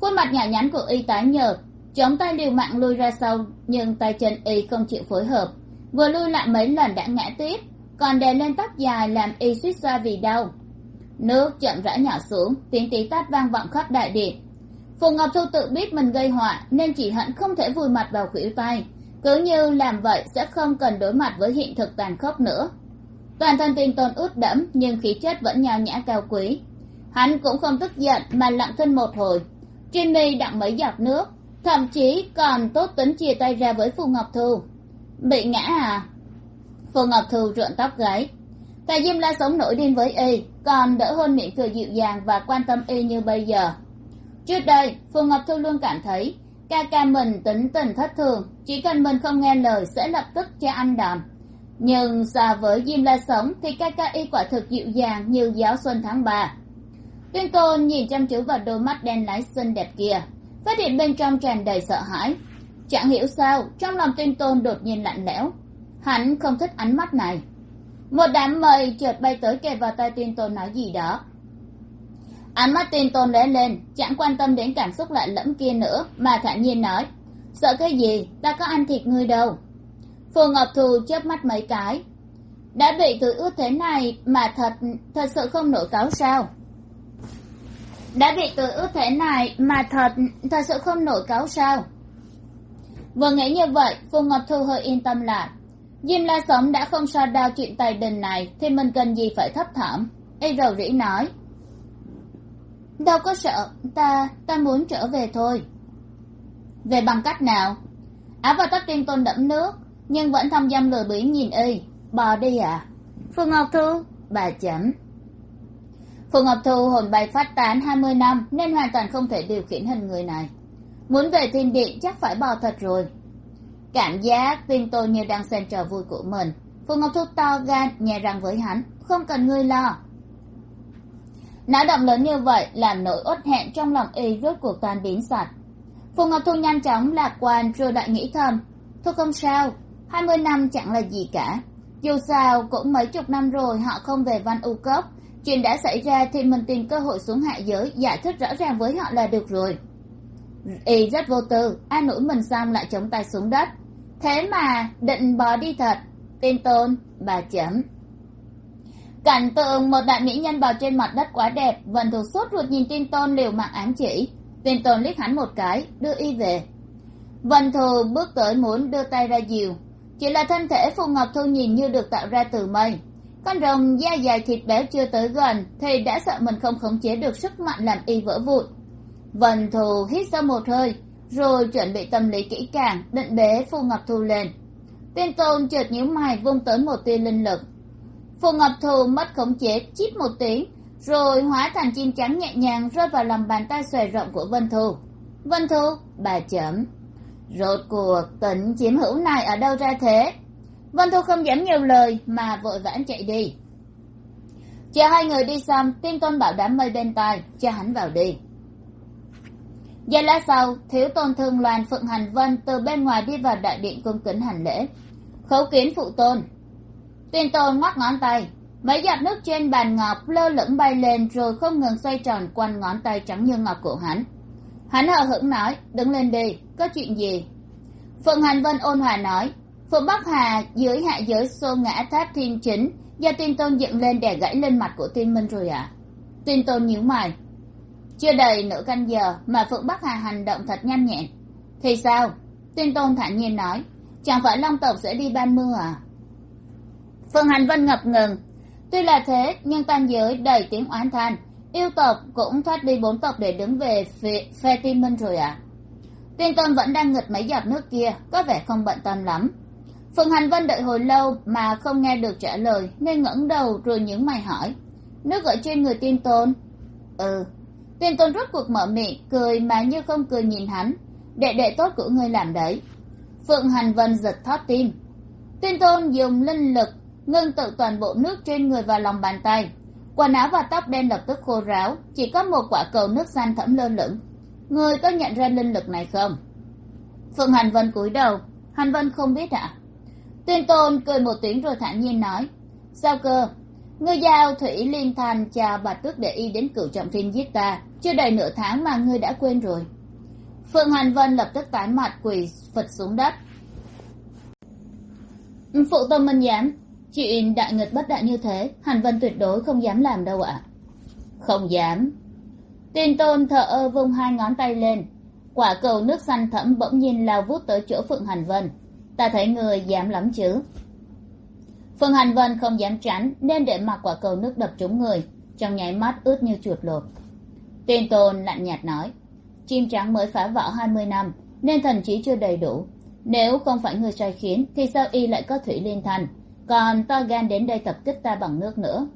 Khuôn mặt nhỏ nhắn của y tái nhợt chống tay liều mạng lui ra sau nhưng tay chân y không chịu phối hợp. Vừa lui lại mấy lần đã ngã tiếp, còn đè lên tóc dài làm y suýt xoa vì đau. Nước chậm rãi nhỏ xuống, tiếng tí tát vang vọng khắp đại điện. Phù ngọc thu tự biết mình gây họa, nên chỉ hận không thể vùi mặt vào khuỷu tay cứ như làm vậy sẽ không cần đối mặt với hiện thực tàn khốc nữa. Toàn thân tin tôn ướt đẫm, nhưng khí chất vẫn nhào nhã cao quý. Hắn cũng không tức giận mà lặng thinh một hồi. Jimmy đặng mấy giọt nước thậm chí còn tốt tính chia tay ra với phù ngọc thu bị ngã à? Phù ngọc thu rượn tóc gáy. Tại diêm la sống nổi điên với y, còn đỡ hơn miệng cười dịu dàng và quan tâm y như bây giờ. Trước đây phù ngọc thu luôn cảm thấy ca ca mình tính tình thất thường, chỉ cần mình không nghe lời sẽ lập tức cho ăn đòn nhưng so với diêm la sống thì ca ca y quả thực dịu dàng như giáo xuân tháng ba. Tuyên tôn nhìn chăm chú vào đôi mắt đen lái xinh đẹp kia phát hiện bên trong tràn đầy sợ hãi. Chẳng hiểu sao, trong lòng tuyên tôn đột nhiên lạnh lẽo. Hắn không thích ánh mắt này. Một đám mây chợt bay tới kề vào tay tuyên tôn nói gì đó. Ánh mắt tuyên tôn lóe lên, chẳng quan tâm đến cảm xúc lạ lẫm kia nữa, mà thản nhiên nói, sợ cái gì? Ta có ăn thịt ngươi đâu. Phù ngọc thù chớp mắt mấy cái. Đã bị thứ ướt thế này mà thật thật sự không nổi cáo sao? Đã bị tôi ướt thế này mà thật thật sự không nổi cáo sao? Vừa nghĩ như vậy, phù ngọc thu hơi yên tâm lại. Diêm la sống đã không so đao chuyện tài đình này thì mình cần gì phải thấp thỏm? Y rầu rĩ nói. Đâu có sợ, ta ta muốn trở về thôi. Về bằng cách nào? Áo và tóc tiên tôn đẫm nước, nhưng vẫn thong dâm lười biếng nhìn y. Bò đi à phương ngọc thu bà chấm phù ngọc thu hồn bay phát tán hai mươi năm nên hoàn toàn không thể điều khiển hình người này. Muốn về thiên điện chắc phải bò thật rồi. Cảm giác tim tôi như đang xem trò vui của mình. Phù ngọc thu to gan nhè răng với hắn, không cần ngươi lo. Não động lớn như vậy làm nỗi uất hẹn trong lòng y rốt cuộc toàn biến sạch. Phù ngọc thu nhanh chóng lạc quan rồi đại nghĩ thầm, thôi không sao, hai mươi năm chẳng là gì cả. Dù sao cũng mấy chục năm rồi họ không về văn u cốc chuyện đã xảy ra thì mình tìm cơ hội xuống hạ giới, giải thích rõ ràng với họ là được rồi. Y rất vô tư an ủi mình xong lại chống tay xuống đất. Thế mà, định bò đi thật. Tin tôn, bà chấm. Cảnh tượng một đại mỹ nhân bò trên mặt đất quá đẹp vần thuộc sốt ruột nhìn tin tôn liều mạng ám chỉ. Tin tôn liếc hắn một cái, đưa y về. Vần thù bước tới muốn đưa tay ra dìu. Chỉ là thân thể phù ngọc thu nhìn như được tạo ra từ mây con rồng da dài thịt béo chưa tới gần thì đã sợ mình không khống chế được sức mạnh làm y vỡ vụn. Vần thù hít sâu một hơi, rồi chuẩn bị tâm lý kỹ càng, định bế phù ngọc thu lên. Tiên tôn chợt nhíu mày vung tới một tia linh lực. Phù ngọc thu mất khống chế, chít một tiếng, rồi hóa thành chim trắng nhẹ nhàng rơi vào lòng bàn tay xòe rộng của vân thu vân thu bà chấm rốt cuộc, tỉnh chiếm hữu này ở đâu ra thế? Vân thu không dám nhiều lời mà vội vã chạy đi. Chờ hai người đi xong tiên tôn bảo đám mây bên tai cho hắn vào đi. Giây lát sau, thiếu tôn thương loan phượng hành vân từ bên ngoài đi vào đại điện cung kính hành lễ. Khấu kiến phụ tôn. Tiên tôn ngoắc ngón tay, mấy giọt nước trên bàn ngọc lơ lửng bay lên rồi không ngừng xoay tròn quanh ngón tay trắng như ngọc của hắn. Hắn hờ hững nói, đứng lên đi, có chuyện gì? Phượng hành vân ôn hòa nói phượng bắc hà dưới hạ giới xô ngã tháp thiên chính do tiên tôn dựng lên để gãy lên mặt của tiên minh rồi ạ. À? tiên tôn nhíu mày. Chưa đầy nửa canh giờ mà phượng bắc hà hành động thật nhanh nhẹn. Thì sao? Tiên tôn thản nhiên nói. Chẳng phải long tộc sẽ đi ban mưa à? Phượng hành vân ngập ngừng. Tuy là thế nhưng tam giới đầy tiếng oán than. Yêu tộc cũng thoát đi bốn tộc để đứng về phe, phe tiên minh rồi à tiên tôn vẫn đang ngực mấy giọt nước kia có vẻ không bận tâm lắm phượng hành vân đợi hồi lâu mà không nghe được trả lời nên ngẩng đầu rồi nhướng mày hỏi. Nước ở trên người tiên tôn. Ừ. Tiên tôn rút cuộc mở miệng, cười mà như không cười nhìn hắn. Đệ đệ tốt của ngươi làm đấy. Phượng hành vân giật thót tim. Tiên tôn dùng linh lực, ngưng tự toàn bộ nước trên người vào lòng bàn tay. Quần áo và tóc đen lập tức khô ráo, chỉ có một quả cầu nước xanh thẫm lơ lửng. Người có nhận ra linh lực này không? Phượng hành vân cúi đầu. Hành vân không biết ạ tuyên tôn cười một tiếng rồi thản nhiên nói, sao cơ? Ngươi giao thủy liên thành chào bạch tước để y đến cửu trọng thiên giết ta, chưa đầy nửa tháng mà ngươi đã quên rồi. Phượng hành vân lập tức tái mặt quỳ phật xuống đất. Phụ tôn minh dám chuyện đại nghịch bất đại như thế hành vân tuyệt đối không dám làm đâu ạ. Không dám. Tuyên tôn thợ ơ vung hai ngón tay lên, quả cầu nước xanh thẫm bỗng nhiên lao vút tới chỗ phượng hành vân ta thấy người dám lắm chứ phương hành vân không dám tránh, nên để mặc quả cầu nước đập trúng người, trong nháy mắt ướt như chuột lột tiên tôn lạnh nhạt nói, chim trắng mới phá vỡ hai mươi năm, nên thần trí chưa đầy đủ. Nếu không phải người sai khiến, thì sao y lại có thủy liên thành? Còn to gan đến đây tập kích ta bằng nước nữa.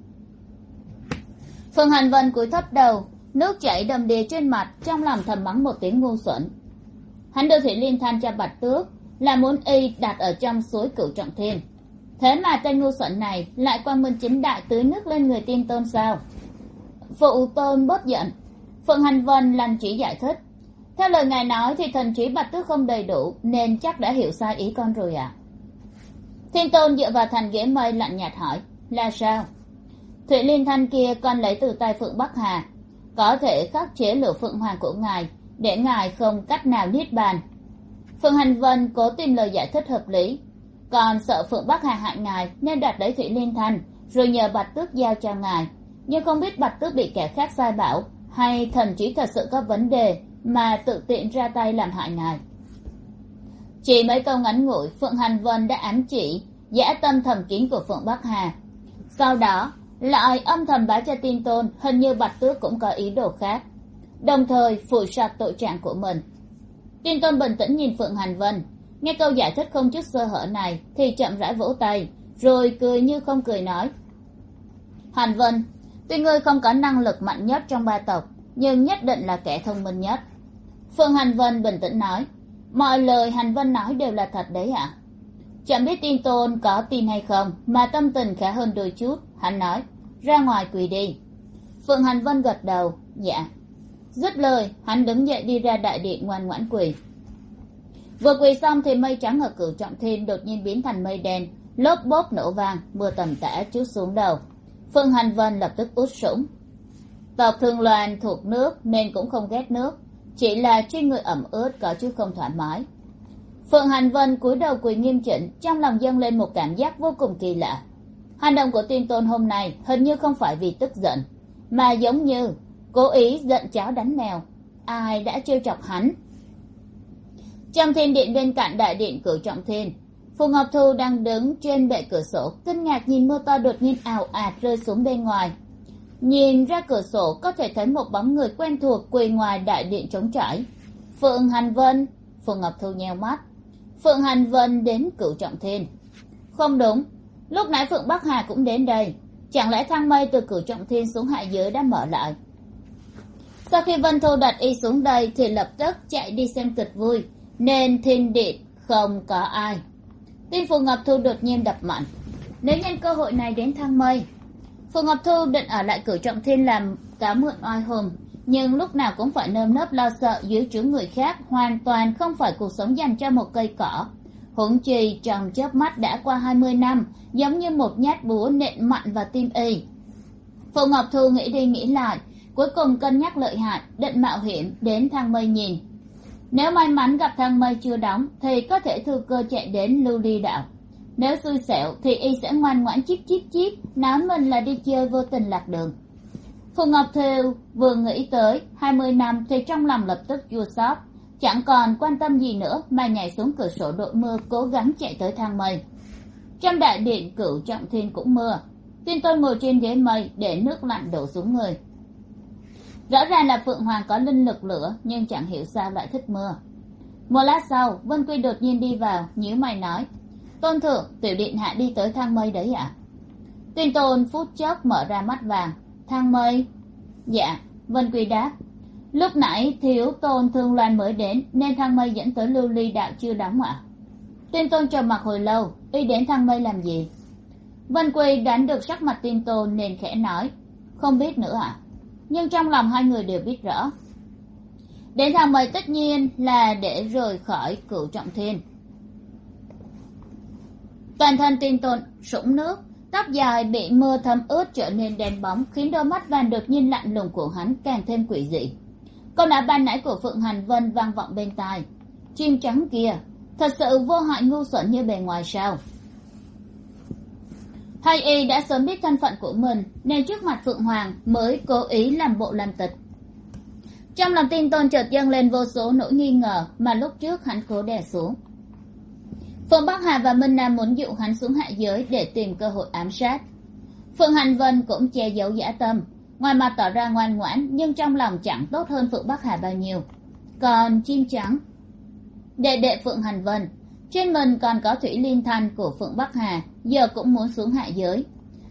Phương hành vân cúi thấp đầu, nước chảy đầm đìa trên mặt, trong lòng thầm mắng một tiếng ngu xuẩn. Hắn đưa thủy liên thanh cho bạch tước là muốn y đặt ở trong suối cửu trọng thiên. Thế mà tên ngu xuẩn này lại quan minh chính đại tưới nước lên người tiên tôn sao? Phụ tôn bớt giận. Phượng hành vân lành chỉ giải thích. Theo lời ngài nói thì thần trí bạch tước không đầy đủ, nên chắc đã hiểu sai ý con rồi à thiên tôn dựa vào thành ghế mây lạnh nhạt hỏi, là sao? Thụy liên thanh kia con lấy từ tay phượng bắc hà. Có thể khắc chế lửa phượng hoàng của ngài để ngài không cách nào niết bàn phượng hành vân cố tìm lời giải thích hợp lý. Còn sợ phượng bắc hà hại ngài, nên đặt lấy thủy liên Thành, rồi nhờ bạch tước giao cho ngài. Nhưng không biết bạch tước bị kẻ khác sai bảo, hay thậm chí thật sự có vấn đề mà tự tiện ra tay làm hại ngài. Chỉ mấy câu ngắn ngủi, phượng hành vân đã ám chỉ, giả tâm thầm kín của phượng bắc hà. Sau đó, lại âm thầm báo cho tin tôn, hình như bạch tước cũng có ý đồ khác. Đồng thời, phủ sạch tội trạng của mình tin tôn bình tĩnh nhìn phượng hành vân. Nghe câu giải thích không chút sơ hở này, thì chậm rãi vỗ tay, rồi cười như không cười nói. Hành vân, tuy ngươi không có năng lực mạnh nhất trong ba tộc, nhưng nhất định là kẻ thông minh nhất. Phương hành vân bình tĩnh nói, mọi lời hành vân nói đều là thật đấy ạ. Chẳng biết tin tôn có tin hay không, mà tâm tình khá hơn đôi chút, hắn nói, ra ngoài quỳ đi. Phượng hành vân gật đầu dạ dứt lời, hắn đứng dậy đi ra đại điện ngoan ngoãn quỳ. Vừa quỳ xong thì mây trắng ở cửu trọng thiên đột nhiên biến thành mây đen, lốp bốp nổ vàng mưa tầm tã chút xuống đầu. Phương hành vân lập tức út sũng. Tộc thường loàn thuộc nước nên cũng không ghét nước, chỉ là chuyên người ẩm ướt có chút không thoải mái. Phượng hành vân cúi đầu quỳ nghiêm chỉnh, trong lòng dâng lên một cảm giác vô cùng kỳ lạ. Hành động của tiên tôn hôm nay hình như không phải vì tức giận, mà giống như cố ý giận cháo đánh mèo. Ai đã trêu chọc hắn? Trong thiên điện bên cạnh đại điện cửu trọng thiên phù ngọc thu đang đứng trên bệ cửa sổ, kinh ngạc nhìn mưa to đột nhiên ào ạt rơi xuống bên ngoài. Nhìn ra cửa sổ, có thể thấy một bóng người quen thuộc quỳ ngoài đại điện trống trải. Phượng hành vân phù ngọc thu nheo mắt. Phượng hành vân đến cửu trọng thiên. Không đúng, lúc nãy phượng bắc hà cũng đến đây. Chẳng lẽ thang mây từ cửu trọng thiên xuống hạ giới đã mở lại? Sau khi vân thu đặt y xuống đây thì lập tức chạy đi xem kịch vui, nên thiên địa không có ai. Tin phù ngọc thu đột nhiên đập mạnh. Nếu nhân cơ hội này đến thang mây, phù ngọc thu định ở lại cửu trọng thiên làm cá mượn oai hùng, nhưng lúc nào cũng phải nơm nớp lo sợ dưới chướng người khác, hoàn toàn không phải cuộc sống dành cho một cây cỏ. Huống chi trong chớp mắt đã qua hai mươi năm, giống như một nhát búa nện mạnh vào tim y. Phù ngọc thu nghĩ đi nghĩ lại cuối cùng cân nhắc lợi hại, định mạo hiểm đến thang mây nhìn. Nếu may mắn gặp thang mây chưa đóng, thì có thể thư cơ chạy đến lưu ly đạo nếu xui xẻo, thì y sẽ ngoan ngoãn chip chip chip nói mình là đi chơi vô tình lạc đường. Phù ngọc thêu vừa nghĩ tới, hai mươi năm thì trong lòng lập tức chua xót. Chẳng còn quan tâm gì nữa mà nhảy xuống cửa sổ đội mưa cố gắng chạy tới thang mây. Trong đại điện cửu trọng thiên cũng mưa. Tin tôi ngồi trên ghế mây để nước lạnh đổ xuống người rõ ràng là phượng hoàng có linh lực lửa, nhưng chẳng hiểu sao lại thích mưa một lát sau, vân quy đột nhiên đi vào, nhíu mày nói, tôn thượng, tiểu điện hạ đi tới thang mây đấy ạ à? tuyên tôn phút chốc mở ra mắt vàng, thang mây dạ vân quy đáp, lúc nãy thiếu tôn thương loan mới đến, nên thang mây dẫn tới lưu ly đạo chưa đóng ạ à? tuyên tôn trầm mặc hồi lâu y đến thang mây làm gì vân quy đoán được sắc mặt tuyên tôn nên khẽ nói, không biết nữa ạ à? Nhưng trong lòng hai người đều biết rõ. Đến thang mây tất nhiên là để rời khỏi cửu trọng thiên. Toàn thân tin tồn, sũng nước, tóc dài bị mưa thấm ướt trở nên đen bóng, khiến đôi mắt vàng đột nhiên lạnh lùng của hắn càng thêm quỷ dị. Câu nói ban nãy của phượng hành vân vang vọng bên tai. Chim trắng kia thật sự vô hại ngu xuẩn như bề ngoài sao? Hay y đã sớm biết thân phận của mình, nên trước mặt phượng hoàng mới cố ý làm bộ làm tịch. Trong lòng tin tôn chợt dâng lên vô số nỗi nghi ngờ mà lúc trước hắn cố đè xuống. Phượng bắc hà và minh nam muốn dụ hắn xuống hạ giới để tìm cơ hội ám sát. Phượng hành vân cũng che giấu giả tâm, ngoài mặt tỏ ra ngoan ngoãn, nhưng trong lòng chẳng tốt hơn phượng bắc hà bao nhiêu. Còn chim trắng? Đệ đệ phượng hành vân trên mình còn có thủy liên thanh của phượng bắc hà, giờ cũng muốn xuống hạ giới.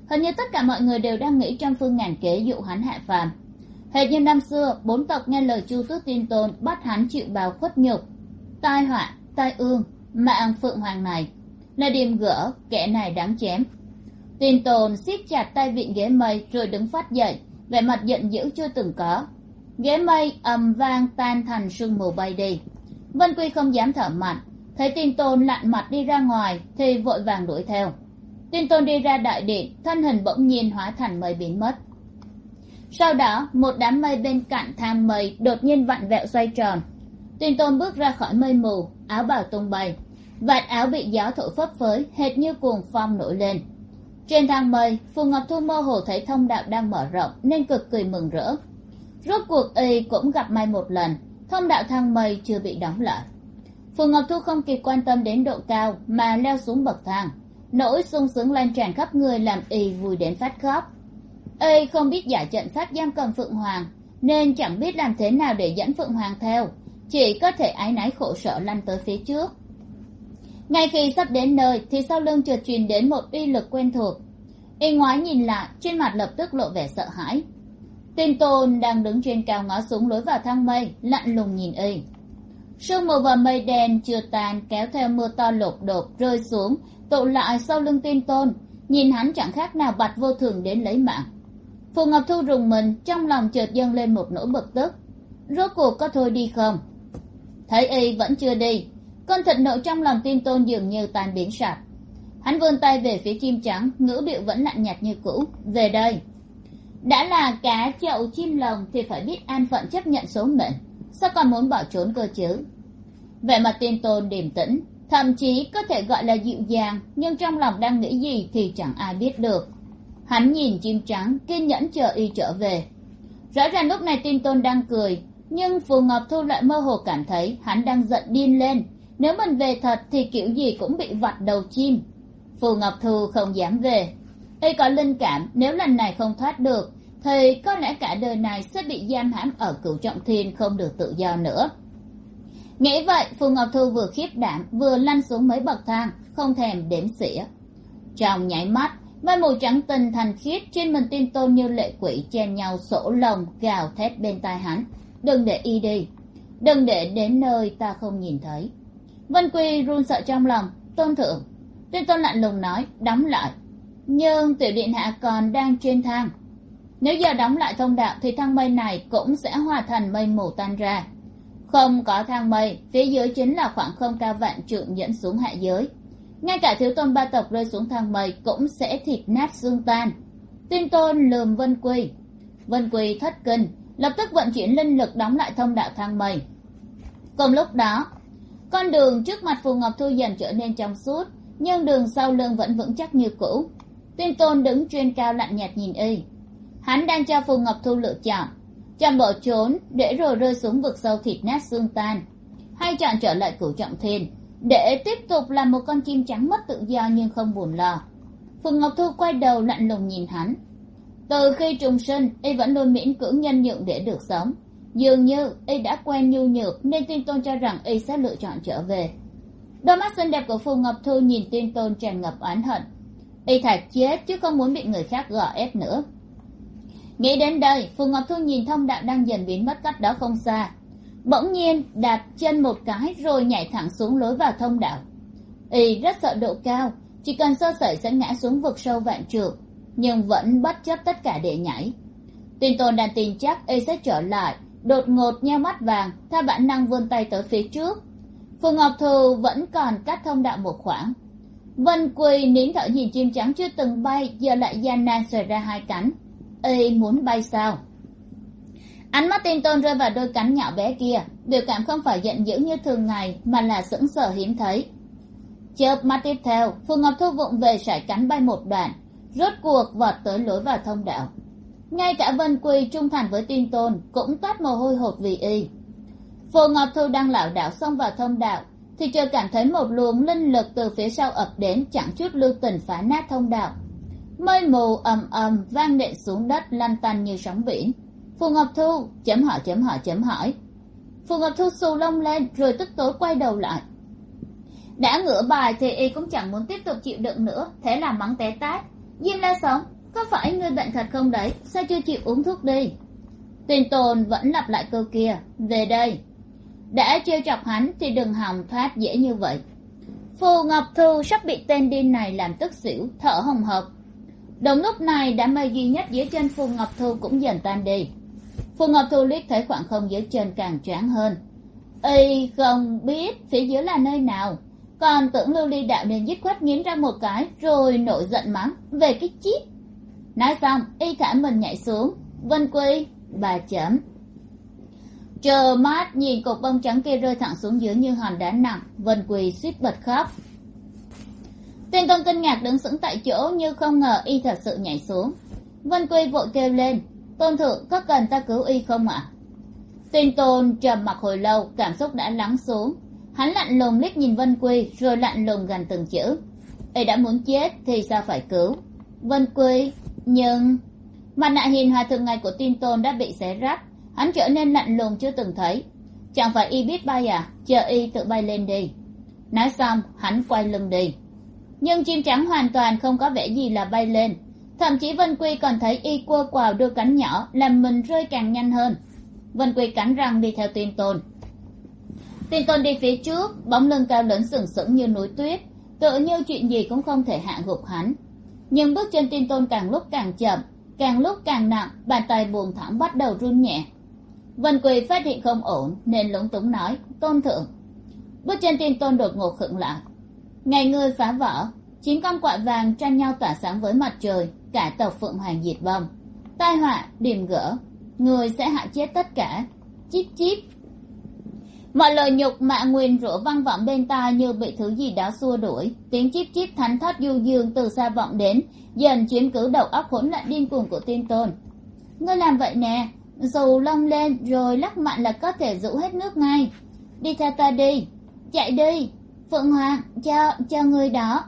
Hình như tất cả mọi người đều đang nghĩ trong phương ngàn kế dụ hắn hạ phàm. Hệt như năm xưa, bốn tộc nghe lời chu tước tin tôn bắt hắn chịu bào khuất nhục. Tai họa, tai ương, mạng phượng hoàng này, là điềm gỡ, kẻ này đáng chém. Tin tồn siết chặt tay vịn ghế mây rồi đứng phát dậy, vẻ mặt giận dữ chưa từng có. Ghế mây ầm vang tan thành sương mù bay đi. Vân quy không dám thở mạnh thấy tin tôn lặn mặt đi ra ngoài, thì vội vàng đuổi theo. Tin tôn đi ra đại điện, thân hình bỗng nhiên hóa thành mây biến mất. Sau đó, một đám mây bên cạnh tham mây đột nhiên vặn vẹo xoay tròn. Tin tôn bước ra khỏi mây mù, áo bào tung bay. Vạt áo bị gió thổi phấp phới, hệt như cuồng phong nổi lên. Trên thang mây, phù ngọc thu mơ hồ thấy thông đạo đang mở rộng, nên cực kỳ mừng rỡ. Rốt cuộc y cũng gặp may một lần, thông đạo thang mây chưa bị đóng lại phù ngọc thu không kịp quan tâm đến độ cao, mà leo xuống bậc thang. Nỗi sung sướng lan tràn khắp người làm y vui đến phát khóc. Y không biết giải trận pháp giam cầm phượng hoàng, nên chẳng biết làm thế nào để dẫn phượng hoàng theo. Chỉ có thể áy náy khổ sở lăn tới phía trước. Ngay khi sắp đến nơi, thì sau lưng chợt truyền đến một uy lực quen thuộc. Y ngoái nhìn lại, trên mặt lập tức lộ vẻ sợ hãi. Tin tôn đang đứng trên cao ngó xuống lối vào thang mây lặn lùng nhìn y sương mù và mây đen chưa tàn kéo theo mưa to lột đột rơi xuống, tụ lại sau lưng tin tôn. Nhìn hắn chẳng khác nào bạch vô thường đến lấy mạng. Phù ngọc thu rùng mình, trong lòng chợt dâng lên một nỗi bực tức. Rốt cuộc có thôi đi không? Thấy y vẫn chưa đi. Con thịt nộ trong lòng tin tôn dường như tan biến sạch. Hắn vươn tay về phía chim trắng, ngữ điệu vẫn lạnh nhạt như cũ. Về đây. Đã là cá chậu chim lồng thì phải biết an phận chấp nhận số mệnh sao còn muốn bỏ trốn cơ chứ? Vẻ mặt tin tôn điềm tĩnh, thậm chí có thể gọi là dịu dàng, nhưng trong lòng đang nghĩ gì thì chẳng ai biết được. Hắn nhìn chim trắng, kiên nhẫn chờ y trở về. Rõ ràng lúc này tin tôn đang cười, nhưng phù ngọc thu lại mơ hồ cảm thấy hắn đang giận điên lên. Nếu mình về thật thì kiểu gì cũng bị vặt đầu chim. Phù ngọc thu không dám về. Y có linh cảm, nếu lần này không thoát được thì có lẽ cả đời này sẽ bị giam hãm ở cửu trọng thiên không được tự do nữa. Nghĩ vậy, phù ngọc thu vừa khiếp đảm, vừa lăn xuống mấy bậc thang, không thèm đếm xỉa. Trong nháy mắt mây mù trắng tình thành khiết trên mình tin tôn như lệ quỷ chen nhau sổ lồng gào thét bên tai hắn. Đừng để y đi. Đừng để đến nơi ta không nhìn thấy. Vân quy run sợ trong lòng. Tôn thượng tuyên tôn lạnh lùng nói, đóng lại. Nhưng tiểu điện hạ còn đang trên thang nếu giờ đóng lại thông đạo thì thang mây này cũng sẽ hòa thành mây mù tan ra. Không có thang mây, phía dưới chính là khoảng không cao vạn trượng dẫn xuống hạ giới. Ngay cả thiếu tôn ba tộc rơi xuống thang mây cũng sẽ thịt nát xương tan. Tuyên tôn lườm vân quy. Vân quy thất kinh, lập tức vận chuyển linh lực đóng lại thông đạo thang mây. Cùng lúc đó, con đường trước mặt phù ngọc thu dần trở nên trong suốt, nhưng đường sau lưng vẫn vững chắc như cũ. Tuyên tôn đứng trên cao lạnh nhạt nhìn y hắn đang cho phù ngọc thu lựa chọn. Chọn bỏ trốn để rồi rơi xuống vực sâu thịt nát xương tan. Hay chọn trở lại cửu trọng thiên để tiếp tục làm một con chim trắng mất tự do nhưng không buồn lo. Phù ngọc thu quay đầu lạnh lùng nhìn hắn. Từ khi trùng sinh, y vẫn luôn miễn cưỡng nhân nhượng để được sống. Dường như y đã quen nhu nhược nên tiên tôn cho rằng y sẽ lựa chọn trở về. Đôi mắt xinh đẹp của phù ngọc thu nhìn tiên tôn tràn ngập oán hận. Y thà chết chứ không muốn bị người khác gò ép nữa nghĩ đến đây, phù ngọc thu nhìn thông đạo đang dần biến mất cách đó không xa. Bỗng nhiên, đạp chân một cái rồi nhảy thẳng xuống lối vào thông đạo. Y rất sợ độ cao, chỉ cần sơ sẩy sẽ ngã xuống vực sâu vạn trượng, nhưng vẫn bất chấp tất cả để nhảy. Tin tồn đàn tin chắc y sẽ trở lại, đột ngột nheo mắt vàng, theo bản năng vươn tay tới phía trước. Phù ngọc thù vẫn còn cách thông đạo một khoảng. Vân quỳ nín thở nhìn chim trắng chưa từng bay, giờ lại gian nan xòe ra hai cánh y muốn bay sao? Ánh mắt tin tôn rơi vào đôi cánh nhỏ bé kia. Biểu cảm không phải giận dữ như thường ngày, mà là sững sờ hiếm thấy. Chớp mắt tiếp theo, phù ngọc thu vụng về sải cánh bay một đoạn. Rốt cuộc vọt tới lối vào thông đạo. Ngay cả vân quy trung thành với tin tôn cũng toát mồ hôi hột vì y. Phù ngọc thu đang lảo đảo xông vào thông đạo, thì chợt cảm thấy một luồng linh lực từ phía sau ập đến, chẳng chút lưu tình phá nát thông đạo mây mù ầm ầm vang đệm xuống đất lăn tăn như sóng biển. Phù ngọc thu chấm hỏi chấm hỏi chấm hỏi. Phù ngọc thu xù lông lên, rồi tức tối quay đầu lại. Đã ngửa bài thì y cũng chẳng muốn tiếp tục chịu đựng nữa, thế là mắng té tát. Diêm la sống, có phải ngươi bệnh thật không đấy? Sao chưa chịu uống thuốc đi? Tiền tồn vẫn lặp lại câu kia, về đây. Đã trêu chọc hắn thì đừng hòng thoát dễ như vậy. Phù ngọc thu sắp bị tên điên này làm tức xỉu, thở hồng hộc đúng lúc này đám mây duy nhất dưới chân phù ngọc thu cũng dần tan đi. Phù ngọc thu liếc thấy khoảng không dưới chân càng choáng hơn. Y không biết phía dưới là nơi nào. Còn tưởng lưu ly đạo nên dứt khoát nghiến ra một cái, rồi nổi giận mắng, về cái chip nói xong, y thả mình nhảy xuống. Vân quy, bà chấm. Chờ mát, nhìn cục bông trắng kia rơi thẳng xuống dưới như hòn đá nặng. Vân quỳ suýt bật khóc tuyên công kinh ngạc đứng sững tại chỗ như không ngờ y thật sự nhảy xuống. Vân quy vội kêu lên, tôn thượng, có cần ta cứu y không ạ? À? tuyên tôn trầm mặc hồi lâu, cảm xúc đã lắng xuống. Hắn lạnh lùng liếc nhìn vân quy, rồi lạnh lùng gần từng chữ. Y đã muốn chết thì sao phải cứu? Vân quy, nhưng mặt nạ hiền hòa thường ngày của tin tôn đã bị xé rách, hắn trở nên lạnh lùng chưa từng thấy. Chẳng phải y biết bay à? Chờ y tự bay lên đi. Nói xong, hắn quay lưng đi nhưng chim trắng hoàn toàn không có vẻ gì là bay lên. Thậm chí vân quy còn thấy y quơ quào đưa cánh nhỏ, làm mình rơi càng nhanh hơn. Vân quy cắn răng đi theo tin Tồn. tin Tồn đi phía trước, bóng lưng cao lớn sừng sững như núi tuyết. Tựa như chuyện gì cũng không thể hạ gục hắn. Nhưng bước chân tin tôn càng lúc càng chậm, càng lúc càng nặng, bàn tay buồn thẳng bắt đầu run nhẹ. Vân quỳ phát hiện không ổn, nên lúng túng nói, tôn thượng. Bước chân tin tôn đột ngột khựng lại ngày ngươi phá vỡ chín con quạ vàng tranh nhau tỏa sáng với mặt trời, cả tộc phượng hoàng diệt vong. Tai họa điểm gỡ, người sẽ hại chết tất cả. Chip chip mọi lời nhục mạ nguyền rủa văng vọng bên tai như bị thứ gì đó xua đuổi. Tiếng chip chip thánh thót du dương từ xa vọng đến, dần chiếm cứ đầu óc hỗn loạn điên cuồng của tiên tôn. Ngươi làm vậy nè, dù lông lên rồi lắc mạnh là có thể rũ hết nước ngay. Đi theo ta đi, chạy đi phượng hoàng, cho cho người đó.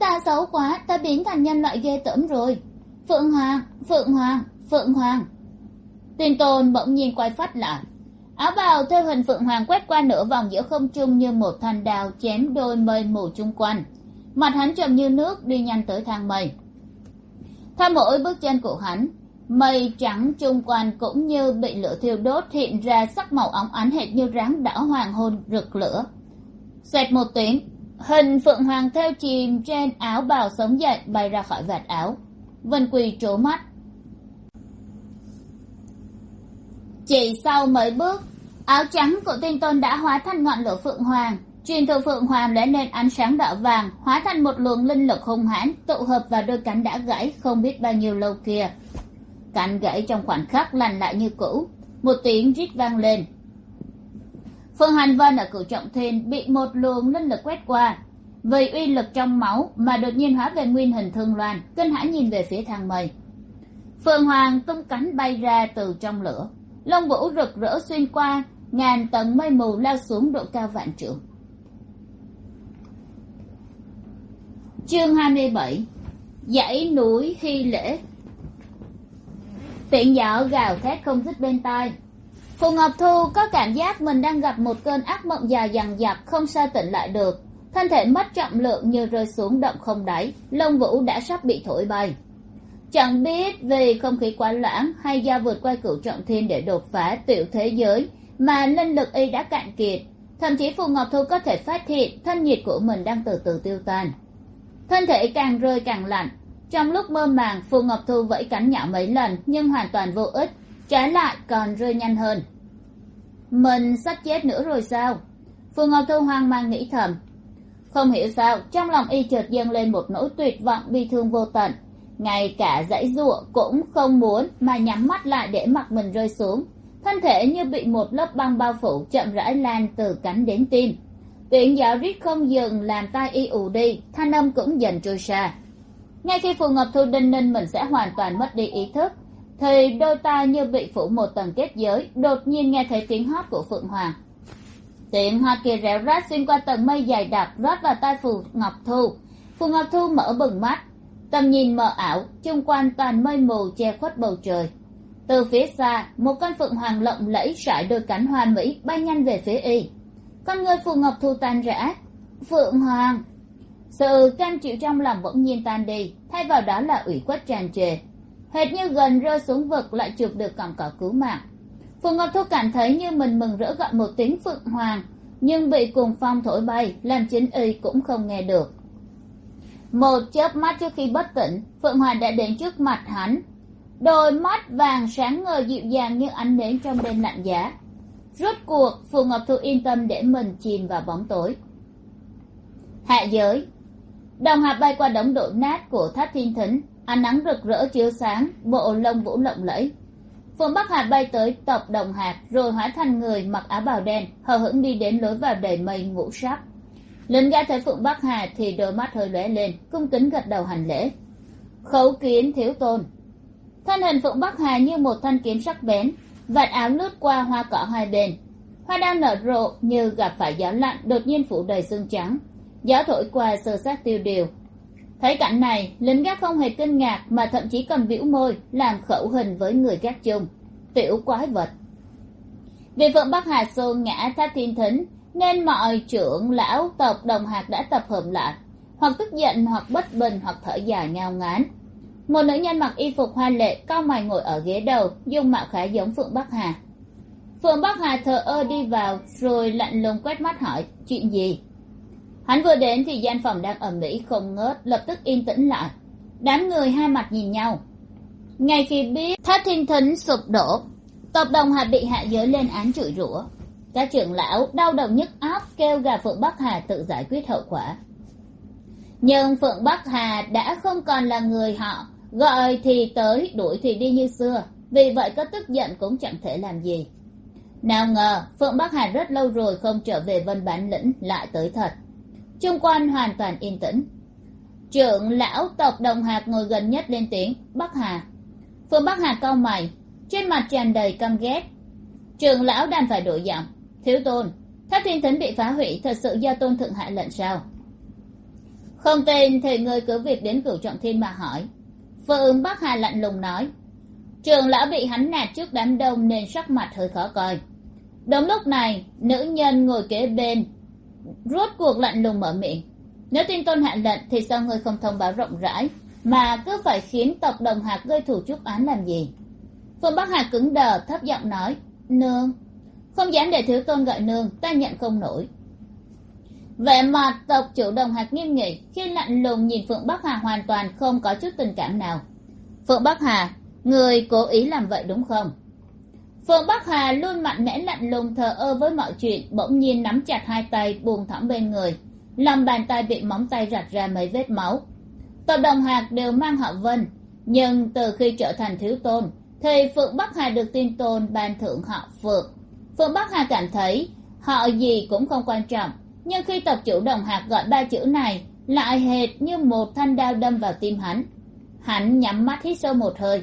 Ta xấu quá, ta biến thành nhân loại ghê tởm rồi. Phượng hoàng phượng hoàng phượng hoàng. Tin tôn bỗng nhiên quay phát lại. Áo bào theo hình phượng hoàng quét qua nửa vòng giữa không trung như một thanh đào chém đôi mây mù chung quanh. Mặt hắn trầm như nước, đi nhanh tới thang mây. Theo mỗi bước chân của hắn, mây trắng chung quanh cũng như bị lửa thiêu đốt hiện ra sắc màu óng ánh hệt như ráng đỏ hoàng hôn rực lửa xoẹt một tiếng, hình phượng hoàng theo chìm trên áo bào sống dậy bay ra khỏi vạt áo. Vân quỳ trố mắt. Chỉ sau mấy bước, áo trắng của tiên tôn đã hóa thành ngọn lửa phượng hoàng. Truyền thừa phượng hoàng lóe lên ánh sáng đỏ vàng, hóa thành một luồng linh lực hung hãn, tụ hợp vào đôi cánh đã gãy không biết bao nhiêu lâu kia. Cánh gãy trong khoảnh khắc lành lại như cũ, một tiếng rít vang lên phương hành vân ở cửu trọng thiên bị một luồng linh lực quét qua, vì uy lực trong máu mà đột nhiên hóa về nguyên hình thương loan, kinh hãi nhìn về phía thang mây. Phượng hoàng tung cánh bay ra từ trong lửa, lông vũ rực rỡ xuyên qua, ngàn tầng mây mù lao xuống độ cao vạn trượng. Chương hai mươi bảy, dãy núi hy lễ. Tiện dạo gào thét không dứt bên tai phù ngọc thu có cảm giác mình đang gặp một cơn ác mộng dài dằng dặc không sao tỉnh lại được. Thân thể mất trọng lượng như rơi xuống động không đáy, lông vũ đã sắp bị thổi bay. Chẳng biết vì không khí quá loãng hay do vượt qua cửu trọng thiên để đột phá tiểu thế giới mà linh lực y đã cạn kiệt, thậm chí phù ngọc thu có thể phát hiện thân nhiệt của mình đang từ từ tiêu tan. Thân thể càng rơi càng lạnh. Trong lúc mơ màng, phù ngọc thu vẫy cánh nhỏ mấy lần nhưng hoàn toàn vô ích trái lại còn rơi nhanh hơn. Mình sắp chết nữa rồi sao? Phương ngọc thu hoang mang nghĩ thầm. Không hiểu sao, trong lòng y chợt dâng lên một nỗi tuyệt vọng bi thương vô tận. Ngay cả dãy giụa cũng không muốn mà nhắm mắt lại để mặc mình rơi xuống. Thân thể như bị một lớp băng bao phủ chậm rãi lan từ cánh đến tim. Tiếng gió rít không dừng làm tai y ù đi, thanh âm cũng dần trôi xa. Ngay khi phù ngọc thu đinh ninh mình sẽ hoàn toàn mất đi ý thức thì đôi ta như bị phủ một tầng kết giới, đột nhiên nghe thấy tiếng hót của phượng hoàng. Tiếng hoa kia réo rát xuyên qua tầng mây dày đặc, rót vào tai phù ngọc thu. Phù ngọc thu mở bừng mắt, tầm nhìn mờ ảo, chung quanh toàn mây mù che khuất bầu trời. Từ phía xa, một con phượng hoàng lộng lẫy sải đôi cánh hoa mỹ bay nhanh về phía y. Con người phù ngọc thu tan rã. Phượng hoàng! Sự cam chịu trong lòng bỗng nhiên tan đi, thay vào đó là ủy khuất tràn trề hệt như gần rơi xuống vực lại chụp được cọng cỏ cứu mạng. Phù ngọc thu cảm thấy như mình mừng rỡ gọi một tiếng phượng hoàng, nhưng bị cùng phong thổi bay, làm chính y cũng không nghe được. Một chớp mắt trước khi bất tỉnh, phượng hoàng đã đến trước mặt hắn. Đôi mắt vàng sáng ngời dịu dàng như ánh nến trong đêm lạnh giá. Rốt cuộc phù ngọc thu yên tâm để mình chìm vào bóng tối. Hạ giới. Đồng hạt bay qua đống đổ nát của tháp thiên thính ánh nắng rực rỡ chiếu sáng, bộ lông vũ lộng lẫy. Phương bắc hạt bay tới tộc đồng hạt rồi hóa thành người mặc áo bào đen, hờ hững đi đến lối vào đầy mây ngũ sắc. Lính gã thấy phượng bắc hà thì đôi mắt hơi lóe lên, cung kính gật đầu hành lễ. Khấu kiến thiếu tôn. Thân hình phượng bắc hà như một thanh kiếm sắc bén, vạt áo lướt qua hoa cỏ hai bên. Hoa đang nở rộ như gặp phải gió lạnh đột nhiên phủ đầy xương trắng. Gió thổi qua sơ sát tiêu điều thấy cảnh này lính gác không hề kinh ngạc mà thậm chí còn vĩu môi, làm khẩu hình với người gác chung. Tiểu quái vật. Vì phượng bắc hà xô ngã thác thiên thính, nên mọi trưởng lão tộc đồng hạt đã tập hợp lại, hoặc tức giận, hoặc bất bình, hoặc thở dài ngao ngán. Một nữ nhân mặc y phục hoa lệ, cao mày ngồi ở ghế đầu, dung mạo khá giống phượng bắc hà. Phượng bắc hà thờ ơ đi vào, rồi lạnh lùng quét mắt hỏi, chuyện gì? Hắn vừa đến thì gian phòng đang ầm ĩ không ngớt, lập tức yên tĩnh lại. Đám người hai mặt nhìn nhau. Ngay khi biết thất thiên thính sụp đổ, tộc đồng hà bị hạ giới lên án chửi rủa. Các trưởng lão đau đầu nhức óc kêu gà phượng bắc hà tự giải quyết hậu quả. Nhưng phượng bắc hà đã không còn là người họ, gọi thì tới, đuổi thì đi như xưa. Vì vậy có tức giận cũng chẳng thể làm gì. Nào ngờ, phượng bắc hà rất lâu rồi không trở về vân bản lĩnh, lại tới thật chung quanh hoàn toàn yên tĩnh. Trưởng lão tộc đồng hạc ngồi gần nhất lên tiếng, bắc hà. Phương bắc hà cau mày, trên mặt tràn đầy căm ghét. Trưởng lão đành phải đổi giọng, thiếu tôn, tháp thiên thính bị phá hủy, thật sự do tôn thượng hạ lệnh sao? Không tên thì người cứ việc đến cửu trọng thiên mà hỏi. Phương bắc hà lạnh lùng nói trường lão bị hắn nạt trước đám đông nên sắc mặt hơi khó coi. Đúng lúc này, nữ nhân ngồi kế bên rốt cuộc lạnh lùng mở miệng. Nếu tin tôn hạ lệnh thì sao ngươi không thông báo rộng rãi? Mà cứ phải khiến tộc đồng hạc gây thủ chúc án làm gì? Phương bắc Hà cứng đờ, thấp giọng nói, nương, không dám để thiếu tôn gọi nương, ta nhận không nổi. Vẻ mặt tộc chủ đồng hạc nghiêm nghị, khi lạnh lùng nhìn phượng bắc hà hoàn toàn không có chút tình cảm nào. Phượng bắc hà, người cố ý làm vậy đúng không? Phượng bắc hà luôn mạnh mẽ lạnh lùng thờ ơ với mọi chuyện, bỗng nhiên nắm chặt hai tay buông thõng bên người. Lòng bàn tay bị móng tay rạch ra mấy vết máu. Tộc đồng hạc đều mang họ vân, nhưng từ khi trở thành thiếu tôn, thì phượng bắc hà được tin tôn ban thượng họ phượng. Phượng bắc hà cảm thấy họ gì cũng không quan trọng, nhưng khi tộc chủ đồng hạc gọi ba chữ này, lại hệt như một thanh đao đâm vào tim hắn. Hắn nhắm mắt hít sâu một hơi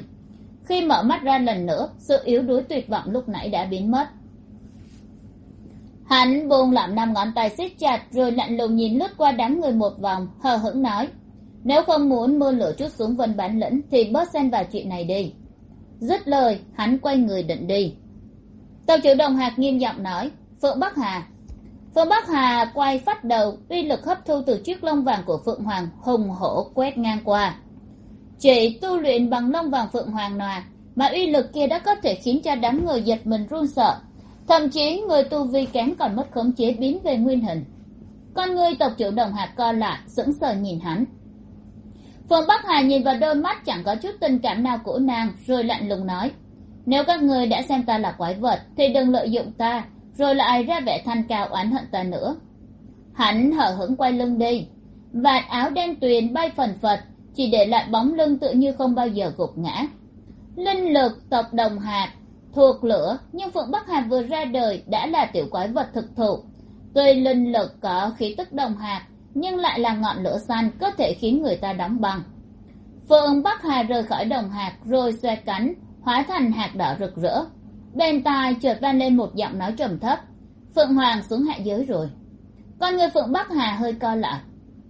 khi mở mắt ra lần nữa, sự yếu đuối tuyệt vọng lúc nãy đã biến mất. Hắn buông lỏng năm ngón tay siết chặt, rồi lạnh lùng nhìn lướt qua đám người một vòng, hờ hững nói, nếu không muốn mưa lửa chút xuống vân bản lẫn, thì bớt xen vào chuyện này đi. Dứt lời, hắn quay người định đi. Tàu chủ đồng hạc nghiêm giọng nói, phượng bắc hà. Phượng bắc hà quay phát đầu, uy lực hấp thu từ chiếc lông vàng của phượng hoàng hùng hổ quét ngang qua chỉ tu luyện bằng long vàng phượng hoàng nòa mà uy lực kia đã có thể khiến cho đám người giật mình run sợ. Thậm chí, người tu vi kém còn mất khống chế biến về nguyên hình. Con người tộc chủ đồng hạt co lại, sững sờ nhìn hắn. Phương bắc hà nhìn vào đôi mắt chẳng có chút tình cảm nào của nàng, rồi lạnh lùng nói, nếu các người đã xem ta là quái vật, thì đừng lợi dụng ta, rồi lại ra vẻ thanh cao oán hận ta nữa. Hắn hở hững quay lưng đi, vạt áo đen tuyền bay phần phật chỉ để lại bóng lưng tựa như không bao giờ gục ngã. Linh lực tộc đồng hạt thuộc lửa, nhưng phượng bắc hà vừa ra đời đã là tiểu quái vật thực thụ. Tuy linh lực có khí tức đồng hạt nhưng lại là ngọn lửa xanh có thể khiến người ta đóng băng. Phượng bắc hà rời khỏi đồng hạt rồi xoe cánh, hóa thành hạt đỏ rực rỡ. Bên tai chợt vang lên một giọng nói trầm thấp. Phượng hoàng xuống hạ giới rồi. Con người phượng bắc hà hơi co lại.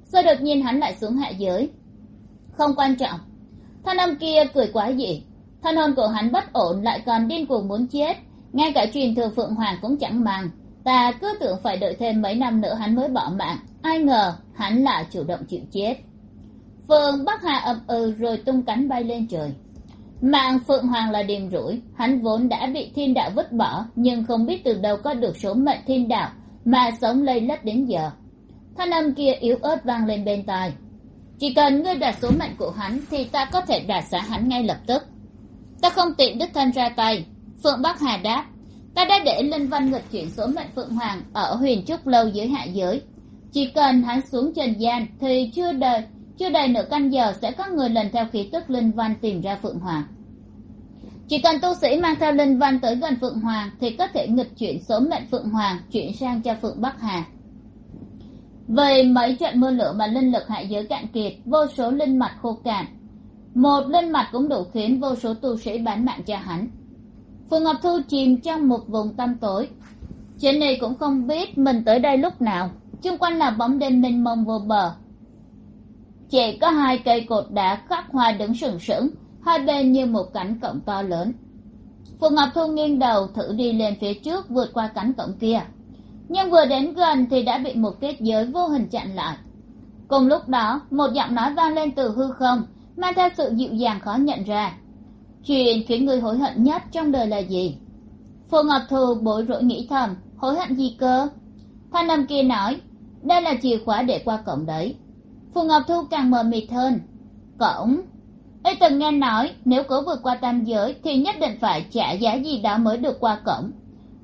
Rồi đột nhiên hắn lại xuống hạ giới? Không quan trọng. Thanh âm kia cười quá dị thân hồn của hắn bất ổn lại còn điên cuồng muốn chết. Ngay cả truyền thừa phượng hoàng cũng chẳng màng. Ta cứ tưởng phải đợi thêm mấy năm nữa hắn mới bỏ mạng. Ai ngờ hắn là chủ động chịu chết. Phượng bắc hà ậm ừ rồi tung cánh bay lên trời. Mạng phượng hoàng là điềm rủi. Hắn vốn đã bị thiên đạo vứt bỏ, nhưng không biết từ đâu có được số mệnh thiên đạo mà sống lây lất đến giờ. Thanh âm kia yếu ớt vang lên bên tai chỉ cần ngươi đạt số mệnh của hắn thì ta có thể đạt xá hắn ngay lập tức. Ta không tiện đích thân ra tay. Phượng bắc hà đáp, ta đã để linh văn ngược chuyển số mệnh phượng hoàng ở huyền trúc lâu dưới hạ giới. Chỉ cần hắn xuống trần gian thì chưa đầy chưa đầy nửa canh giờ sẽ có người lần theo khí tức linh văn tìm ra phượng hoàng. Chỉ cần tu sĩ mang theo linh văn tới gần phượng hoàng thì có thể nghịch chuyển số mệnh phượng hoàng chuyển sang cho phượng bắc hà về mấy trận mưa lửa mà linh lực hạ giới cạn kiệt, vô số linh mạch khô cạn. Một linh mạch cũng đủ khiến vô số tu sĩ bán mạng cho hắn. Phù ngọc thu chìm trong một vùng tăm tối. Chuyện này cũng không biết mình tới đây lúc nào. Chung quanh là bóng đêm mênh mông vô bờ. Chỉ có hai cây cột đá khắc hoa đứng sừng sững, hai bên như một cánh cổng to lớn. Phù ngọc thu nghiêng đầu thử đi lên phía trước vượt qua cánh cổng kia nhưng vừa đến gần thì đã bị một kết giới vô hình chặn lại. Cùng lúc đó, một giọng nói vang lên từ hư không, mang theo sự dịu dàng khó nhận ra. Chuyện khiến người hối hận nhất trong đời là gì? Phù ngọc thu bối rối nghĩ thầm, hối hận gì cơ? Thanh âm kia nói, đây là chìa khóa để qua cổng đấy. Phù ngọc thu càng mờ mịt hơn, cổng? Ấy từng nghe nói, nếu cố vượt qua tam giới thì nhất định phải trả giá gì đó mới được qua cổng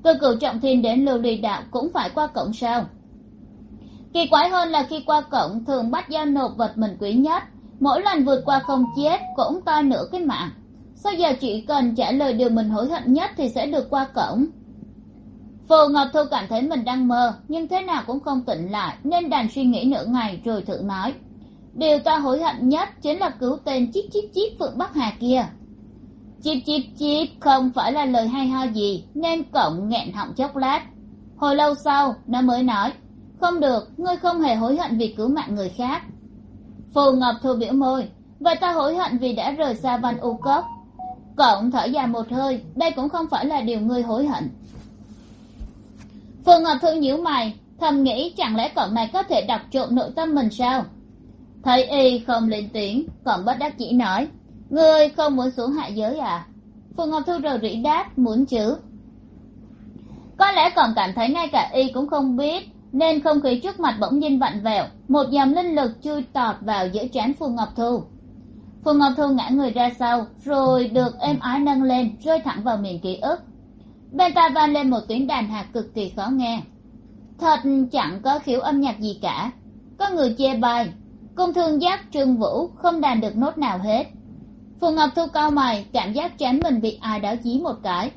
từ cửu trọng thiên đến lưu ly đạo cũng phải qua cổng sao. Kỳ quái hơn là khi qua cổng thường bắt giao nộp vật mình quý nhất. Mỗi lần vượt qua không chết cũng to nửa cái mạng. Sao giờ chỉ cần trả lời điều mình hối hận nhất thì sẽ được qua cổng. Phù ngọc thu cảm thấy mình đang mơ, nhưng thế nào cũng không tỉnh lại, nên đành suy nghĩ nửa ngày rồi thử nói. Điều ta hối hận nhất chính là cứu tên chip chip chip phượng bắc hà kia chip chip chip, không phải là lời hay ho gì, nên cổng nghẹn họng chốc lát. Hồi lâu sau, nó mới nói, không được, ngươi không hề hối hận vì cứu mạng người khác. Phù ngọc thu biểu môi, vậy ta hối hận vì đã rời xa văn u cốc. Cổng thở dài một hơi, đây cũng không phải là điều ngươi hối hận. Phù ngọc thu nhíu mày, thầm nghĩ chẳng lẽ cậu này có thể đọc trộm nội tâm mình sao? Thấy y không lên tiếng còn bất đắc chỉ nói ngươi không muốn xuống hạ giới à? Phù ngọc thu rầu rĩ đáp, muốn chứ. Có lẽ còn cảm thấy ngay cả y cũng không biết, nên không khí trước mặt bỗng nhiên vặn vẹo, một dòng linh lực chui tọt vào giữa trán phù ngọc thu. Phù ngọc thu ngã người ra sau, rồi được êm ái nâng lên, rơi thẳng vào miền ký ức. Bên tai vang lên một tiếng đàn hạt cực kỳ khó nghe. Thật chẳng có khiếu âm nhạc gì cả. Có người chê bai, cung thương giác trương vũ không đàn được nốt nào hết phù ngọc thu cao mày, cảm giác chán mình bị ai đó chí một cái.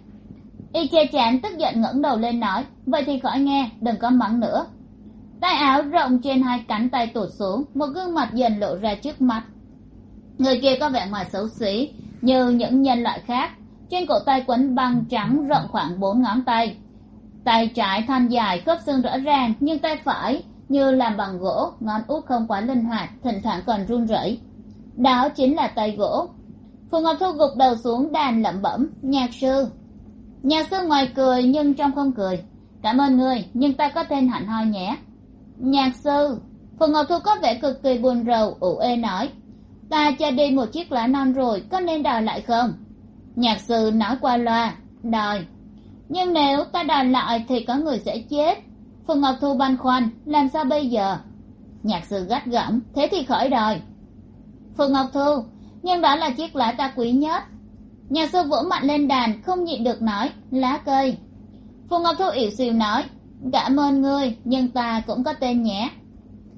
Y che chán, tức giận ngẩng đầu lên nói, vậy thì khỏi nghe, đừng có mắng nữa. Tay áo rộng trên hai cánh tay tụt xuống, một gương mặt dần lộ ra trước mặt người kia có vẻ ngoài xấu xí như những nhân loại khác, trên cổ tay quấn băng trắng rộng khoảng bốn ngón tay. Tay trái thanh dài, khớp xương rõ ràng, nhưng tay phải, như làm bằng gỗ, ngón út không quá linh hoạt, thỉnh thoảng còn run rẩy. Đó chính là tay gỗ phù ngọc thu gục đầu xuống đàn lẩm bẩm, nhạc sư. Nhạc sư ngoài cười nhưng trong không cười. Cảm ơn người nhưng ta có tên hạnh hoi nhé. Nhạc sư. Phù ngọc thu có vẻ cực kỳ buồn rầu, ủ ê nói. Ta cho đi một chiếc lá non rồi, có nên đòi lại không? Nhạc sư nói qua loa, đòi. Nhưng nếu ta đòi lại thì có người sẽ chết. Phù ngọc thu băn khoăn, làm sao bây giờ? Nhạc sư gắt gỏng, thế thì khỏi đòi. Phù ngọc thu nhưng đó là chiếc lá ta quý nhất. Nhà sư vỗ mạnh lên đàn, không nhịn được nói, lá cây. Phù ngọc thu ỉu xìu nói cảm ơn ngươi, nhưng ta cũng có tên nhé.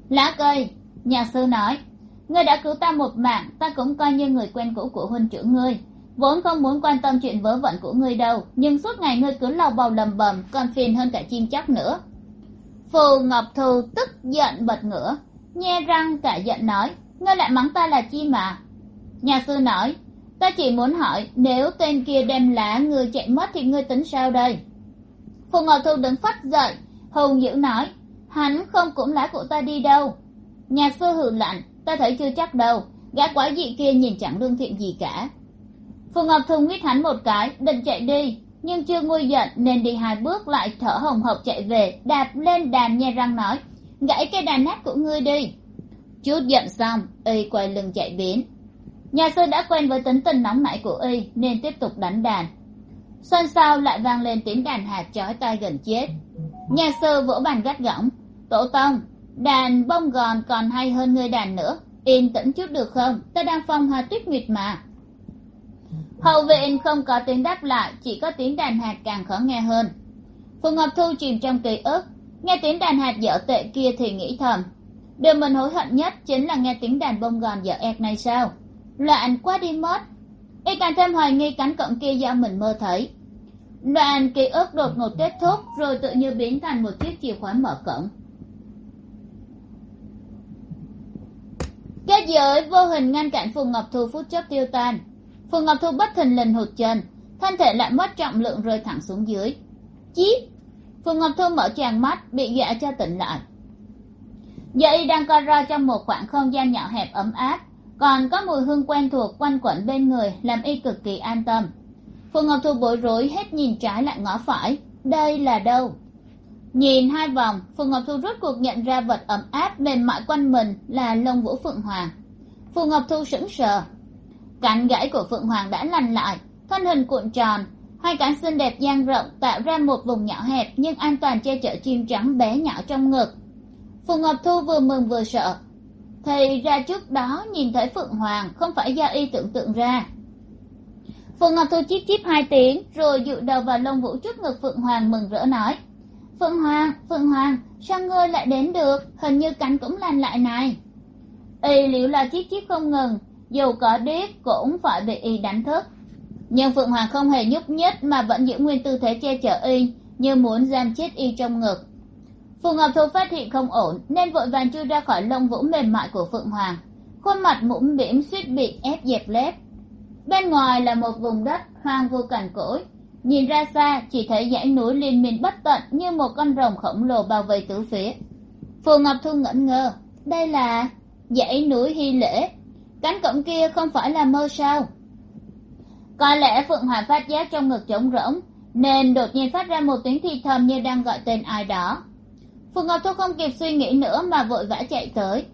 Lá cây, nhà sư nói, ngươi đã cứu ta một mạng, ta cũng coi như người quen cũ của huynh trưởng ngươi. Vốn không muốn quan tâm chuyện vớ vẩn của ngươi đâu, nhưng suốt ngày ngươi cứ lau bầu lầm bầm, còn phiền hơn cả chim chóc nữa. Phù ngọc thu tức giận bật ngửa, nhe răng cả giận nói, ngươi lại mắng ta là chi mà? Nhà sư nói, ta chỉ muốn hỏi, nếu tên kia đem lá ngươi chạy mất thì ngươi tính sao đây? Phù ngọc thu đứng phắt dậy, hùng dữ nói, hắn không cũng lá của ta đi đâu. Nhà sư hừ lạnh, ta thấy chưa chắc đâu, gã quái dị kia nhìn chẳng lương thiện gì cả. Phù ngọc thu nguyết hắn một cái, định chạy đi, nhưng chưa nguôi giận nên đi hai bước lại thở hồng hộc chạy về, đạp lên đàn nhe răng nói, gãy cây đàn nát của ngươi đi. Chút giận xong, y quay lưng chạy biến nhà sư đã quen với tính tình nóng nảy của y, nên tiếp tục đánh đàn. Xuân sau lại vang lên tiếng đàn hạt chói tai gần chết. Nhà sư vỗ bàn gắt gỏng, tổ tông, đàn bông gòn còn hay hơn ngươi đàn nữa, yên tĩnh chút được không? Ta đang phong hoa tuyết nguyệt mà. Hậu viện không có tiếng đáp lại, chỉ có tiếng đàn hạt càng khó nghe hơn. Phù ngọc thu chìm trong ký ức, nghe tiếng đàn hạt dở tệ kia thì nghĩ thầm điều mình hối hận nhất chính là nghe tiếng đàn bông gòn dở ẹt này sao? Loạn quá đi mất y càng thêm hoài nghi cánh cổng kia do mình mơ thấy. Đoạn ký ức đột ngột kết thúc, rồi tự như biến thành một chiếc chìa khóa mở cổng. Kết giới, vô hình ngăn cản phù ngọc thu phút chốc tiêu tan. Phù ngọc thu bất thình lình hụt chân, thân thể lại mất trọng lượng rơi thẳng xuống dưới. Chíp phù ngọc thu mở tràn mắt, bị dọa cho tỉnh lại. Giờ y đang co ro trong một khoảng không gian nhỏ hẹp ấm áp còn có mùi hương quen thuộc quanh quẩn bên người làm y cực kỳ an tâm. Phù ngọc thu bối rối hết nhìn trái lại ngõ phải. Đây là đâu? Nhìn hai vòng, phù ngọc thu rốt cuộc nhận ra vật ấm áp mềm mại quanh mình là lông vũ phượng hoàng. Phù ngọc thu sững sờ. Cánh gãy của phượng hoàng đã lành lại, thân hình cuộn tròn. Hai cánh xinh đẹp dang rộng tạo ra một vùng nhỏ hẹp nhưng an toàn che chở chim trắng bé nhỏ trong ngực. Phù ngọc thu vừa mừng vừa sợ thì ra trước đó nhìn thấy phượng hoàng không phải do y tưởng tượng ra. Phượng ngọc thu chip chip hai tiếng, rồi dụ đầu vào lông vũ trước ngực phượng hoàng mừng rỡ nói, phượng hoàng phượng hoàng, sao ngươi lại đến được? Hình như cánh cũng lành lại này. Y liệu là chip chip không ngừng, dù có điếc cũng phải bị y đánh thức. Nhưng phượng hoàng không hề nhúc nhích mà vẫn giữ nguyên tư thế che chở y, như muốn giam chết y trong ngực phù ngọc thu phát hiện không ổn, nên vội vàng chui ra khỏi lông vũ mềm mại của phượng hoàng. Khuôn mặt mũm mĩm suýt bị ép dẹp lép bên ngoài là một vùng đất hoang vu cằn cỗi. Nhìn ra xa, chỉ thấy dãy núi liên miên bất tận như một con rồng khổng lồ bao vây tứ phía. Phù ngọc thu ngẩn ngơ, đây là dãy núi hy lễ. Cánh cổng kia không phải là mơ sao? Có lẽ phượng hoàng phát giác trong ngực trống rỗng, nên đột nhiên phát ra một tiếng thì thầm như đang gọi tên ai đó phượng ngọc thu không kịp suy nghĩ nữa mà vội vã chạy tới.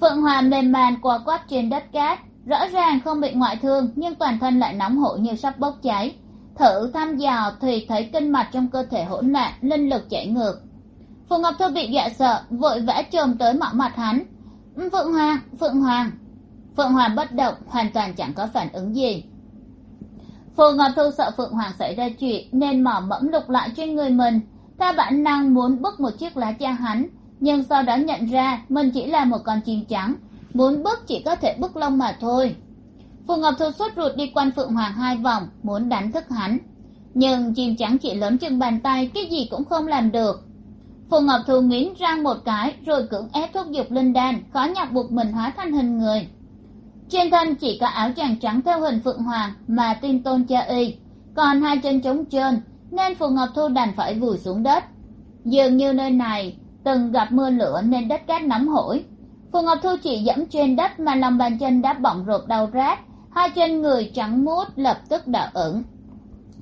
Phượng hoàng mềm màn qua quắp trên đất cát, rõ ràng không bị ngoại thương, nhưng toàn thân lại nóng hổi như sắp bốc cháy. Thử thăm dò thì thấy kinh mạch trong cơ thể hỗn loạn, linh lực chảy ngược. Phù ngọc thu bị dọa sợ, vội vã chồm tới mọ mặt hắn. Phượng hoàng phượng hoàng. Phượng hoàng bất động, hoàn toàn chẳng có phản ứng gì. Phù ngọc thu sợ phượng hoàng xảy ra chuyện, nên mỏ mẫm lục lại trên người mình theo bản năng muốn bứt một chiếc lá cha hắn, nhưng sau đó nhận ra mình chỉ là một con chim trắng. Muốn bứt chỉ có thể bứt lông mà thôi. Phù ngọc thu sốt ruột đi quanh phượng hoàng hai vòng, muốn đánh thức hắn. Nhưng chim trắng chỉ lớn chừng bàn tay, cái gì cũng không làm được. Phù ngọc thu nghiến răng một cái, rồi cưỡng ép thúc giục linh đan, khó nhọc buộc mình hóa thành hình người. Trên thân chỉ có áo choàng trắng theo hình phượng hoàng mà tin tôn cha y, còn hai chân trống trơn nên phù ngọc thu đành phải vùi xuống đất. Dường như nơi này từng gặp mưa lửa nên đất cát nóng hổi. Phù ngọc thu chỉ dẫm trên đất mà lòng bàn chân đã bỏng rộp đau rát. Hai chân người trắng muốt lập tức đỏ ửng.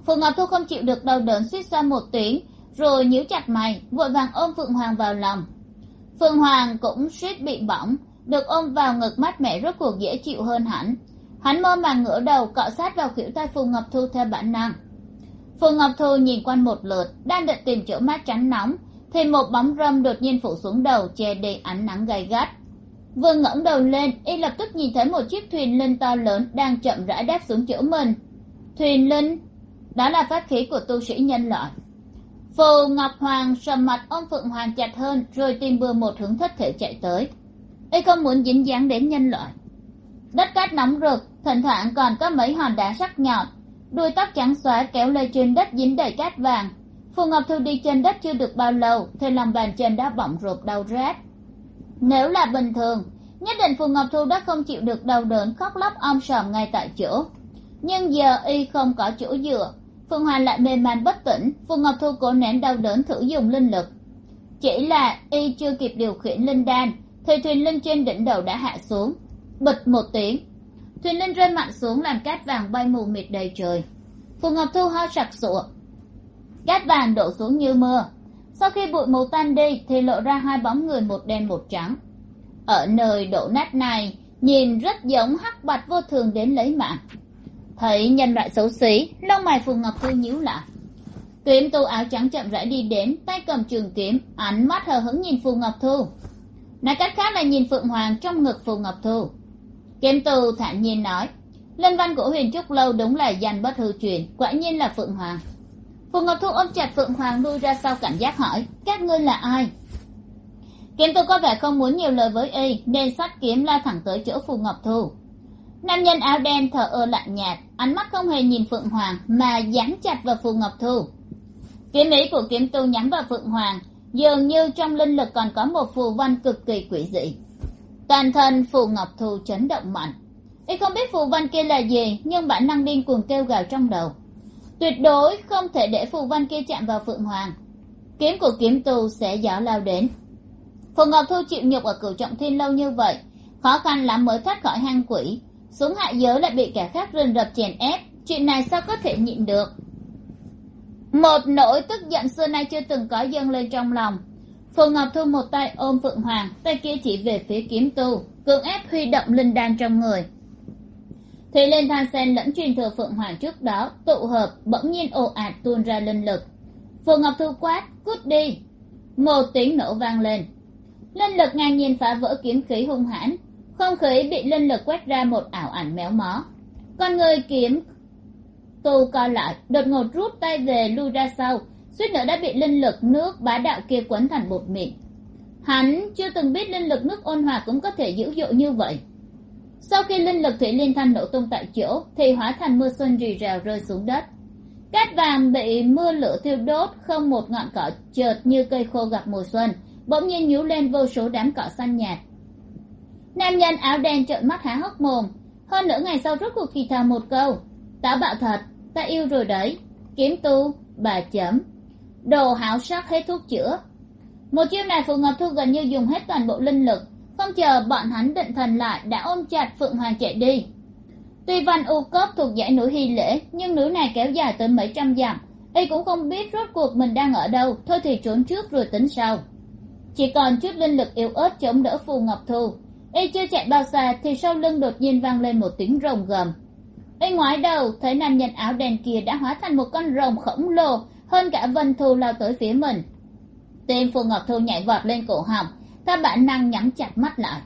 Phù ngọc thu không chịu được đau đớn suýt xoa một tiếng, rồi nhíu chặt mày, vội vàng ôm phượng hoàng vào lòng. Phượng hoàng cũng suýt bị bỏng, được ôm vào ngực mát mẻ rốt cuộc dễ chịu hơn hẳn. Hắn mơ màng ngửa đầu cọ sát vào khuỷu tay phù ngọc thu theo bản năng phù ngọc thu nhìn quanh một lượt, đang định tìm chỗ mát tránh nóng, thì một bóng râm đột nhiên phủ xuống đầu che đi ánh nắng gay gắt. Vừa ngẩng đầu lên, y lập tức nhìn thấy một chiếc thuyền linh to lớn đang chậm rãi đáp xuống chỗ mình. Thuyền linh, đó là pháp khí của tu sĩ nhân loại. Phù ngọc hoàng sầm mặt ôm phượng hoàng chặt hơn, rồi tìm bừa một hướng thất thể chạy tới. Y không muốn dính dáng đến nhân loại. Đất cát nóng rực, thỉnh thoảng còn có mấy hòn đá sắc nhọn đuôi tóc trắng xóa kéo lê trên đất dính đầy cát vàng. Phù ngọc thu đi trên đất chưa được bao lâu, thì lòng bàn chân đã bỏng rộp đau rát. Nếu là bình thường, nhất định phù ngọc thu đã không chịu được đau đớn khóc lóc om sòm ngay tại chỗ. Nhưng giờ y không có chỗ dựa. Phương hoàn lại mềm màn bất tỉnh, phù ngọc thu cố nén đau đớn thử dùng linh lực. Chỉ là y chưa kịp điều khiển linh đan, thì thuyền linh trên đỉnh đầu đã hạ xuống. Bịch một tiếng thuyền linh rơi mặn xuống làm cát vàng bay mù mịt đầy trời. Phù ngọc thu ho sặc sụa. Cát vàng đổ xuống như mưa. Sau khi bụi mù tan đi thì lộ ra hai bóng người một đen một trắng. Ở nơi đổ nát này, nhìn rất giống hắc bạch vô thường đến lấy mạng. Thấy nhân loại xấu xí, lông mày phù ngọc thu nhíu lại. Tuyếm tu áo trắng chậm rãi đi đến, tay cầm trường kiếm, ánh mắt hờ hững nhìn phù ngọc thu. Nói cách khác là nhìn phượng hoàng trong ngực phù ngọc thu kiếm tu thản nhiên nói linh văn của huyền trúc lâu đúng là danh bất hư truyền, quả nhiên là phượng hoàng. Phù ngọc thu ôm chặt phượng hoàng lui ra sau cảm giác hỏi, các ngươi là ai? Kiếm tu có vẻ không muốn nhiều lời với y, nên sắt kiếm la thẳng tới chỗ phù ngọc thu. Nam nhân áo đen thở ơ lạnh nhạt, ánh mắt không hề nhìn phượng hoàng, mà dán chặt vào phù ngọc thu. Kiếm ý của kiếm tu nhắm vào phượng hoàng, dường như trong linh lực còn có một phù văn cực kỳ quỷ dị toàn thân phù ngọc thu chấn động mạnh. Y không biết phù văn kia là gì, nhưng bản năng điên cuồng kêu gào trong đầu. Tuyệt đối không thể để phù văn kia chạm vào phượng hoàng. Kiếm của kiếm tu sẽ gió lao đến. Phù ngọc thu chịu nhục ở cửu trọng thiên lâu như vậy, khó khăn lắm mới thoát khỏi hang quỷ. Xuống hạ giới lại bị kẻ khác rình rập chèn ép, chuyện này sao có thể nhịn được? Một nỗi tức giận xưa nay chưa từng có dâng lên trong lòng phù ngọc thu một tay ôm phượng hoàng, tay kia chỉ về phía kiếm tu, cưỡng ép huy động linh đan trong người. Thì lên than sen lẫn truyền thừa phượng hoàng trước đó, tụ hợp, bỗng nhiên ồ ạt tuôn ra linh lực. Phù ngọc thu quát, cút đi! Một tiếng nổ vang lên. Linh lực ngang nhiên phá vỡ kiếm khí hung hãn, không khí bị linh lực quét ra một ảo ảnh méo mó. Con người kiếm tu co lại, đột ngột rút tay về lui ra sau suýt nữa đã bị linh lực nước bá đạo kia quấn thành bột mịn. Hắn chưa từng biết linh lực nước ôn hòa cũng có thể dữ dội như vậy. Sau khi linh lực thủy liên thanh nổ tung tại chỗ, thì hóa thành mưa xuân rì rào rơi xuống đất. Cát vàng bị mưa lửa thiêu đốt không một ngọn cỏ chợt như cây khô gặp mùa xuân, bỗng nhiên nhú lên vô số đám cỏ xanh nhạt. Nam nhân áo đen trợn mắt há hốc mồm. Hơn nửa ngày sau rốt cuộc thì thào một câu, táo bạo thật, ta yêu rồi đấy, kiếm tu, bà chấm đồ hảo sắc hết thuốc chữa. Một chiêu này phù ngọc thu gần như dùng hết toàn bộ linh lực. Không chờ bọn hắn định thần lại, đã ôm chặt phượng hoàng chạy đi. Tuy văn u cốc thuộc dãy núi hy lễ, nhưng núi này kéo dài tới mấy trăm dặm. Y cũng không biết rốt cuộc mình đang ở đâu, thôi thì trốn trước rồi tính sau. Chỉ còn chút linh lực yếu ớt chống đỡ phù ngọc thu. Y chưa chạy bao xa thì sau lưng đột nhiên vang lên một tiếng rồng gầm. Y ngoái đầu, thấy nam nhân áo đen kia đã hóa thành một con rồng khổng lồ hơn cả vân thu lao tới phía mình. Tim phù ngọc thu nhảy vọt lên cổ họng ta bản năng nhắm chặt mắt lại.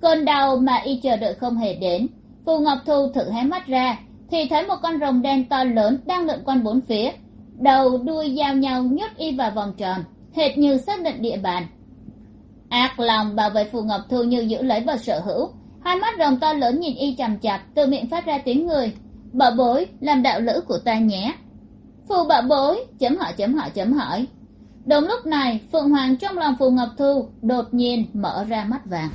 Cơn đau mà y chờ đợi không hề đến. Phù ngọc thu thử hé mắt ra thì thấy một con rồng đen to lớn đang lượn quanh bốn phía. Đầu đuôi giao nhau nhốt y vào vòng tròn hệt như xác định địa bàn. Ác lòng bảo vệ phù ngọc thu như giữ lấy vật sở hữu hai mắt rồng to lớn nhìn y chằm chặt, từ miệng phát ra tiếng người. Bỏ bối làm đạo lữ của ta nhé phù bảo bối, chấm hỏi chấm hỏi chấm hỏi. Đúng lúc này, phượng hoàng trong lòng phù ngọc thu đột nhiên mở ra mắt vàng.